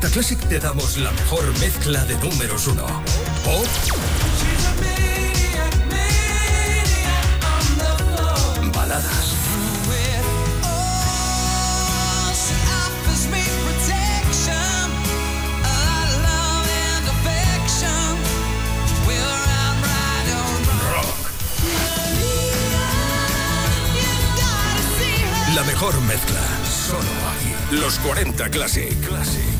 Delta Classic te damos la mejor mezcla de números uno. Pop. Baladas. La mejor mezcla. Solo aquí. Los 40 Classic. Classic.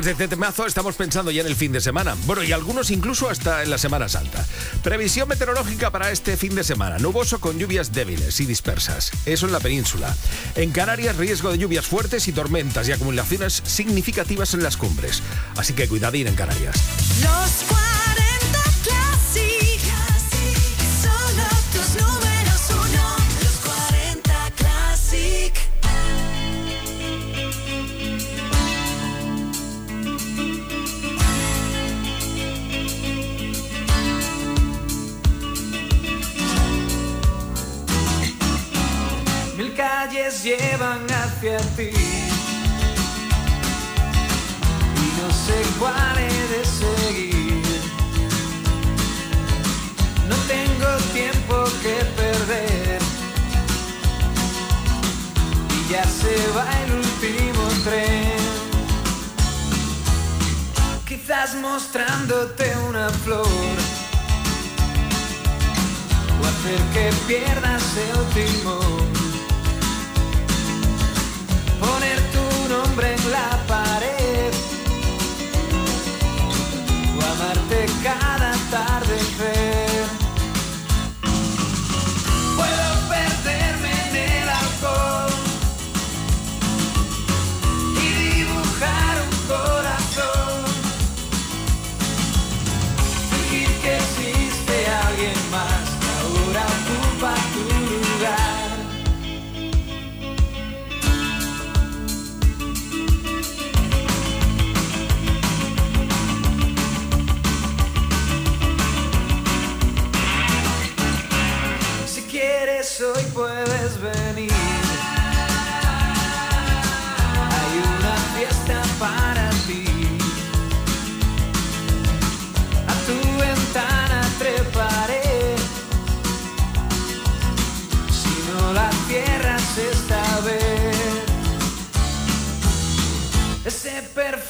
Después de este temazo estamos pensando ya en el fin de semana. Bueno, y algunos incluso hasta en la Semana Santa. Previsión meteorológica para este fin de semana. Nuboso con lluvias débiles y dispersas. Eso en la península. En Canarias riesgo de lluvias fuertes y tormentas y acumulaciones significativas en las cumbres. Así que cuidadín en Canarias. Los llevan hacia ti. Y no sé cuál he de seguir. No tengo tiempo que perder. Y ya se va el último tren. Quizás mostrándote una flor o hacer que pierdas el timón poner tu nombre en la pared. O amarte cada tarde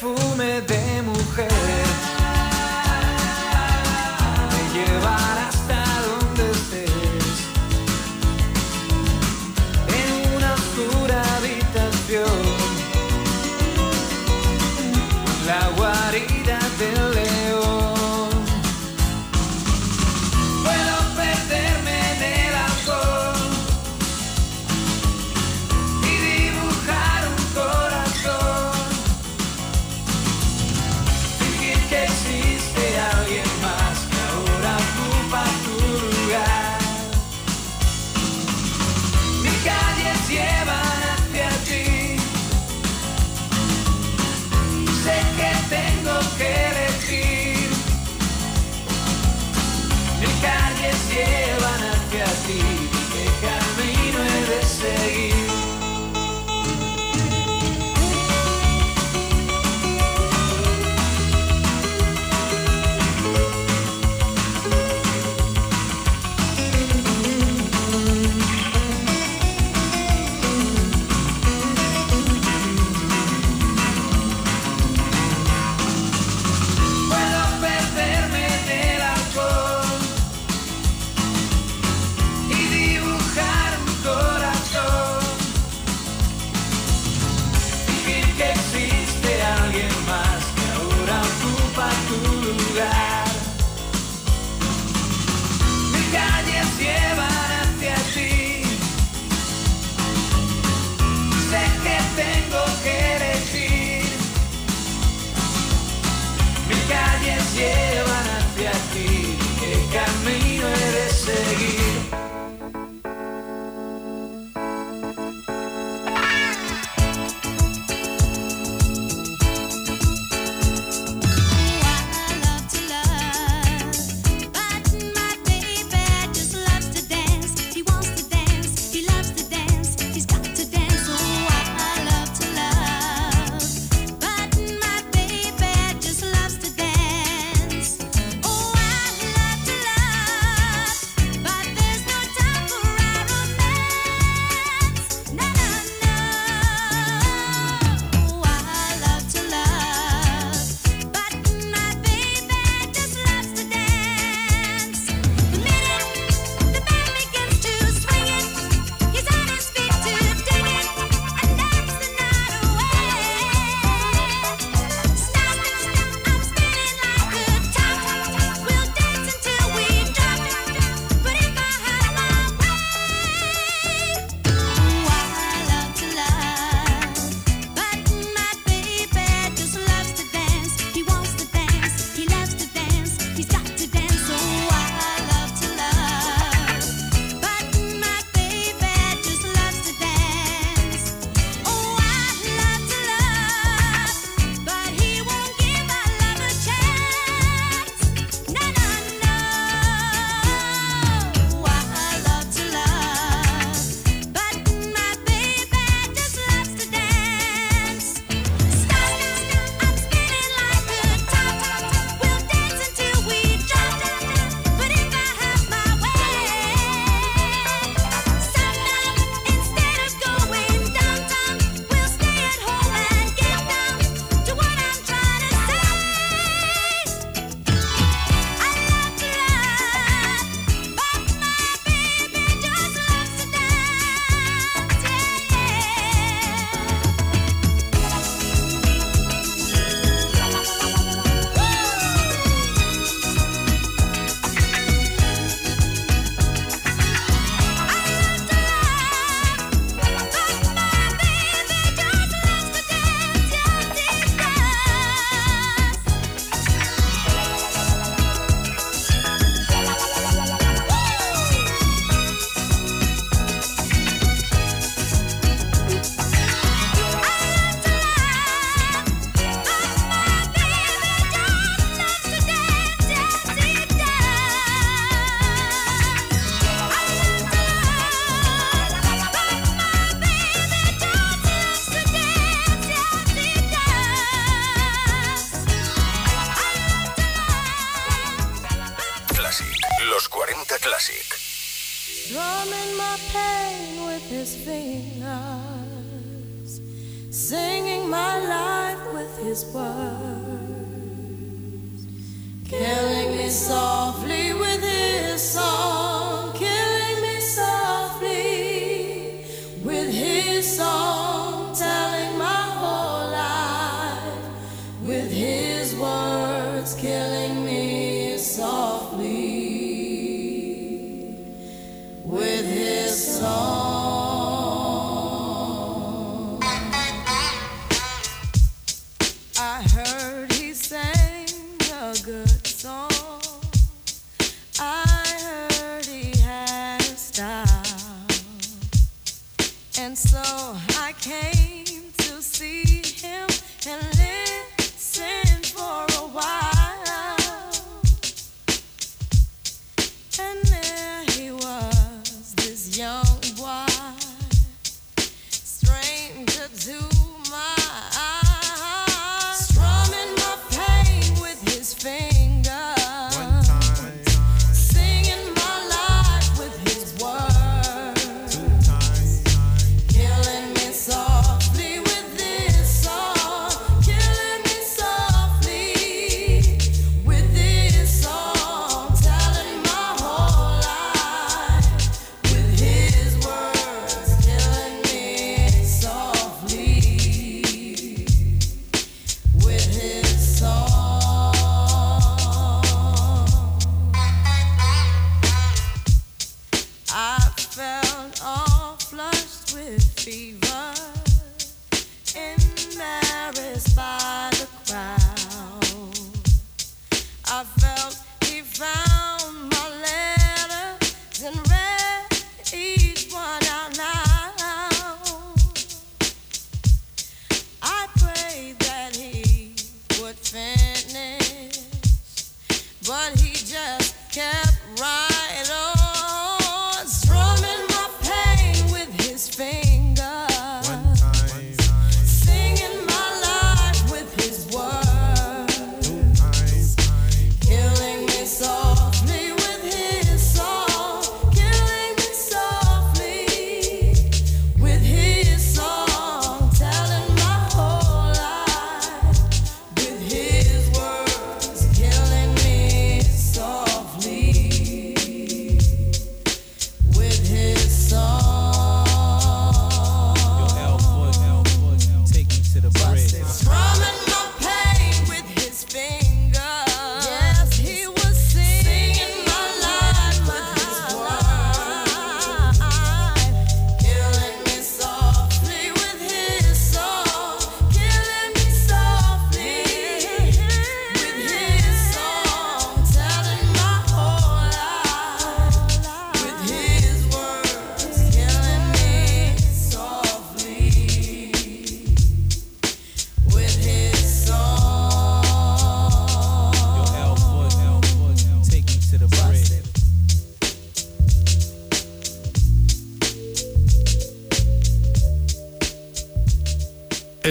fume de muzică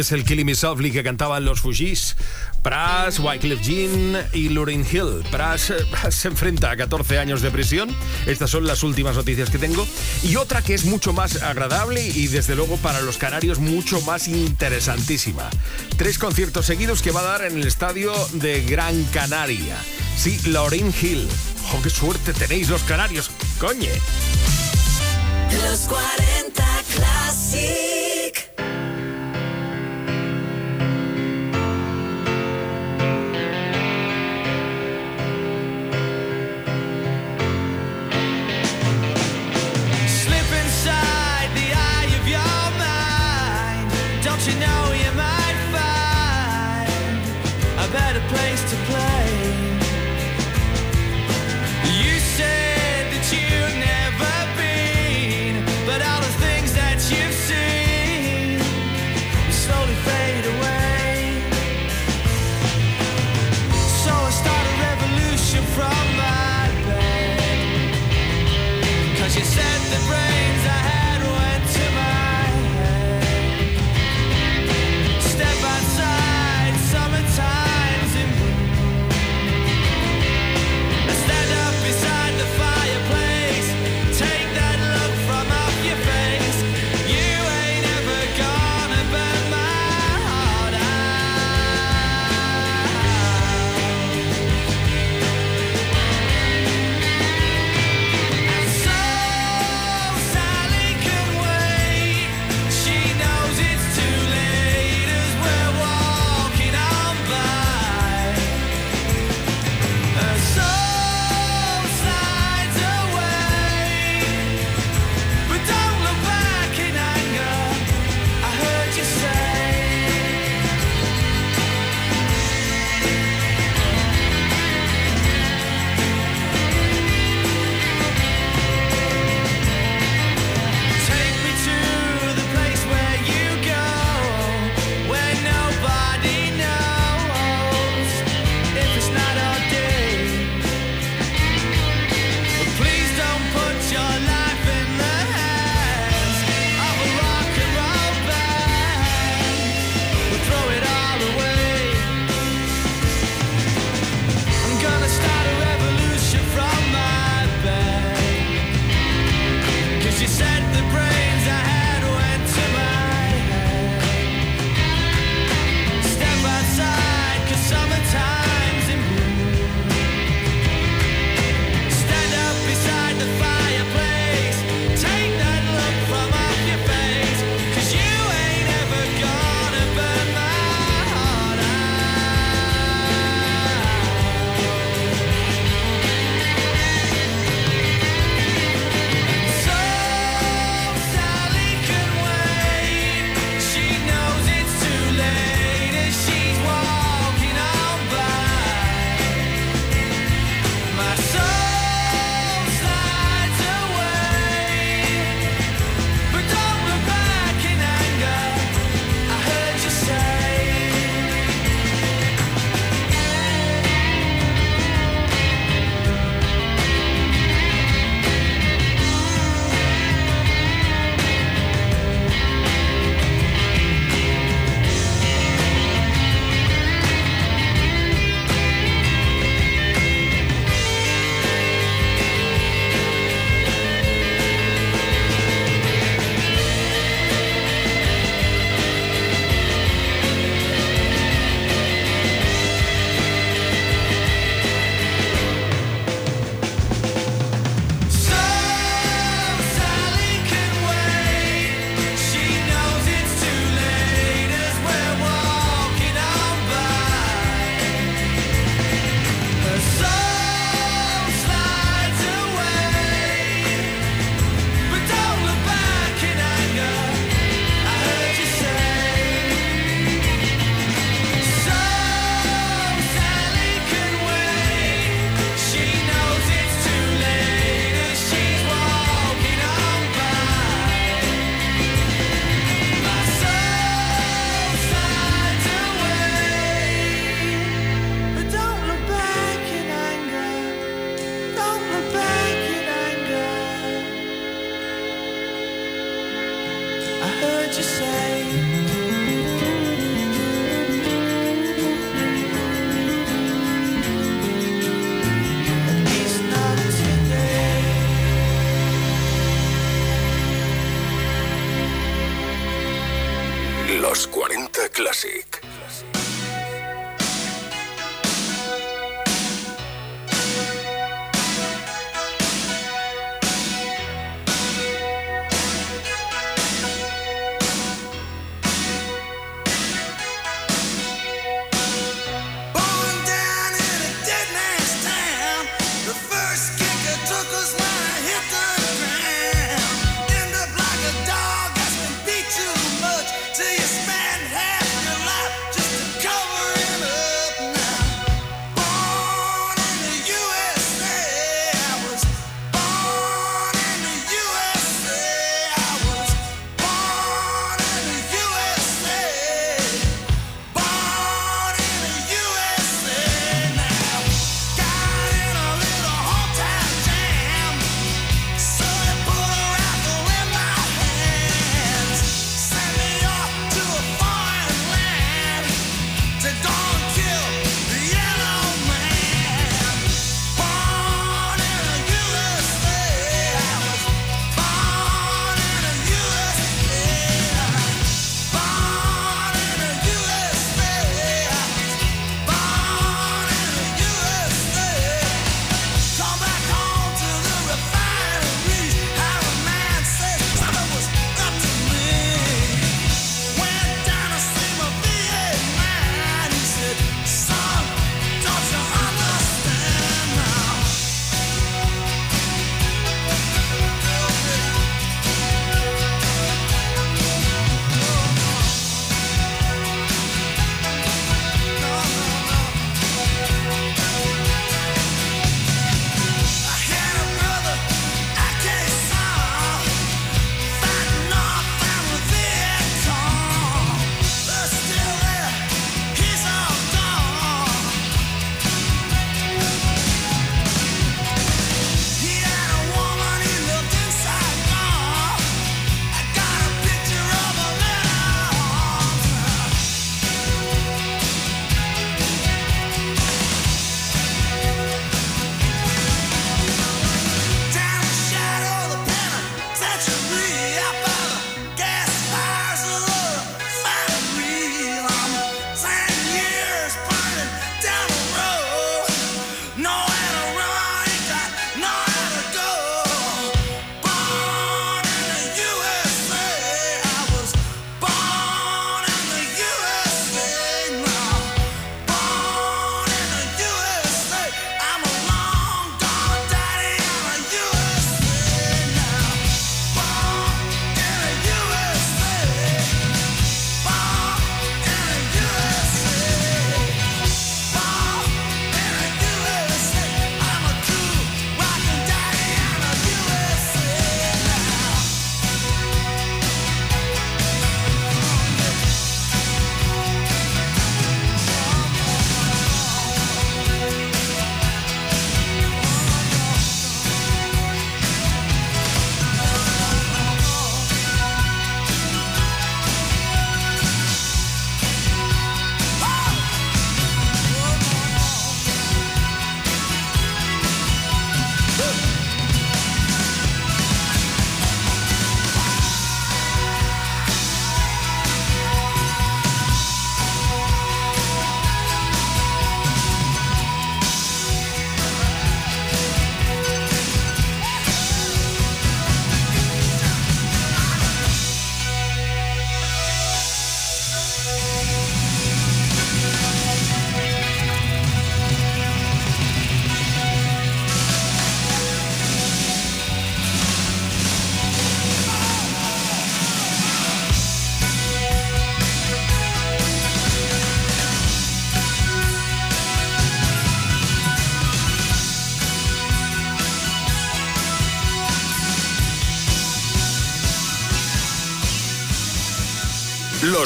es el Killing Me Softly que cantaban los Fugees. Pras, Wyclef Jean y Lauryn Hill. Pras eh, se enfrenta a 14 años de prisión. Estas son las últimas noticias que tengo. Y otra que es mucho más agradable y desde luego para los canarios mucho más interesantísima. Tres conciertos seguidos que va a dar en el estadio de Gran Canaria. Sí, Lauryn Hill. ¡Oh, qué suerte tenéis los canarios! ¡Coñe! Los 40.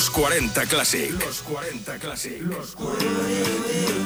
Los 40 Classic. Los 40 Classic. Los Hace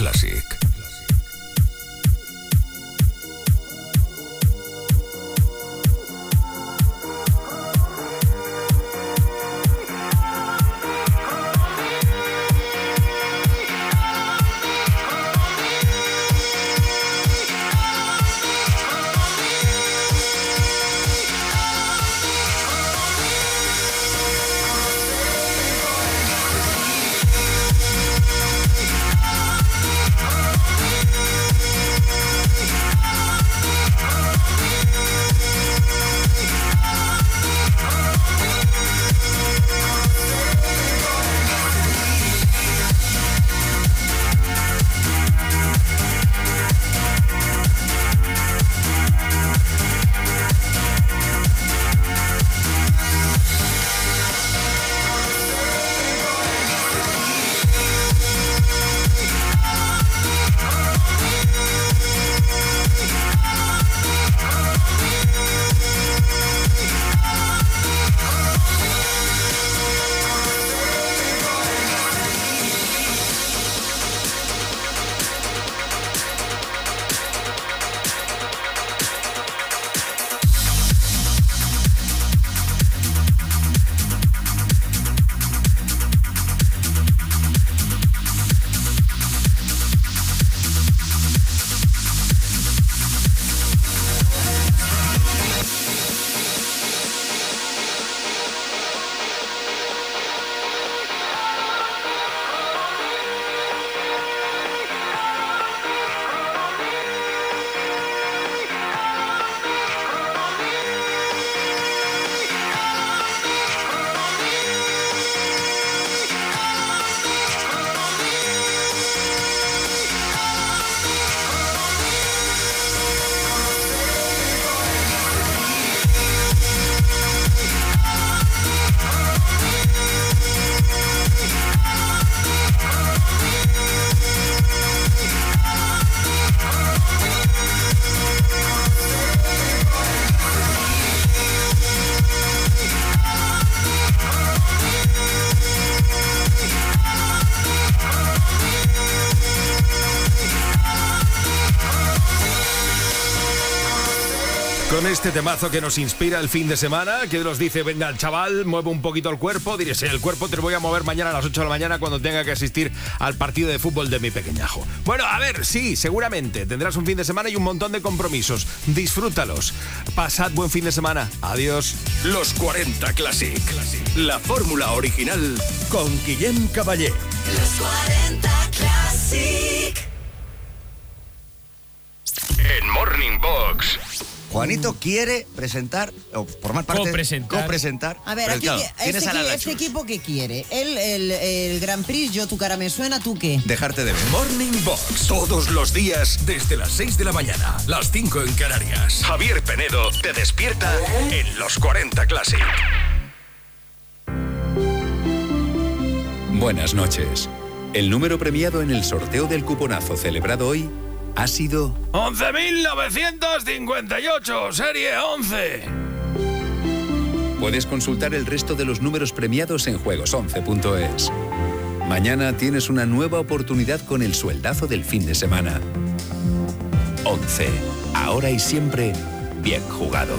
Classic. Este temazo que nos inspira el fin de semana, que nos dice, venga, chaval, mueve un poquito el cuerpo. Diré, sí, el cuerpo te lo voy a mover mañana a las 8 de la mañana cuando tenga que asistir al partido de fútbol de mi pequeñajo. Bueno, a ver, sí, seguramente tendrás un fin de semana y un montón de compromisos. Disfrútalos. Pasad buen fin de semana. Adiós. Los 40 Classic. La fórmula original con Guillem Caballé. Los 40 Classic. Juanito quiere presentar, o formar parte. Copresentar. Copresentar. A ver, aquí, claro, este, tienes a la este equipo que quiere. Él, el, el Grand Prix, yo tu cara me suena, ¿tú qué? Dejarte de ver. Morning Box. Todos los días desde las 6 de la mañana. Las 5 en Canarias. Javier Penedo te despierta en los 40 Classic. Buenas noches. El número premiado en el sorteo del cuponazo celebrado hoy ha sido 11.958, serie 11. Puedes consultar el resto de los números premiados en juegos11.es. Mañana tienes una nueva oportunidad con el sueldazo del fin de semana. 11. Ahora y siempre, bien jugado.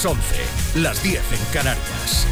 Las 11, las 10 en Canarias.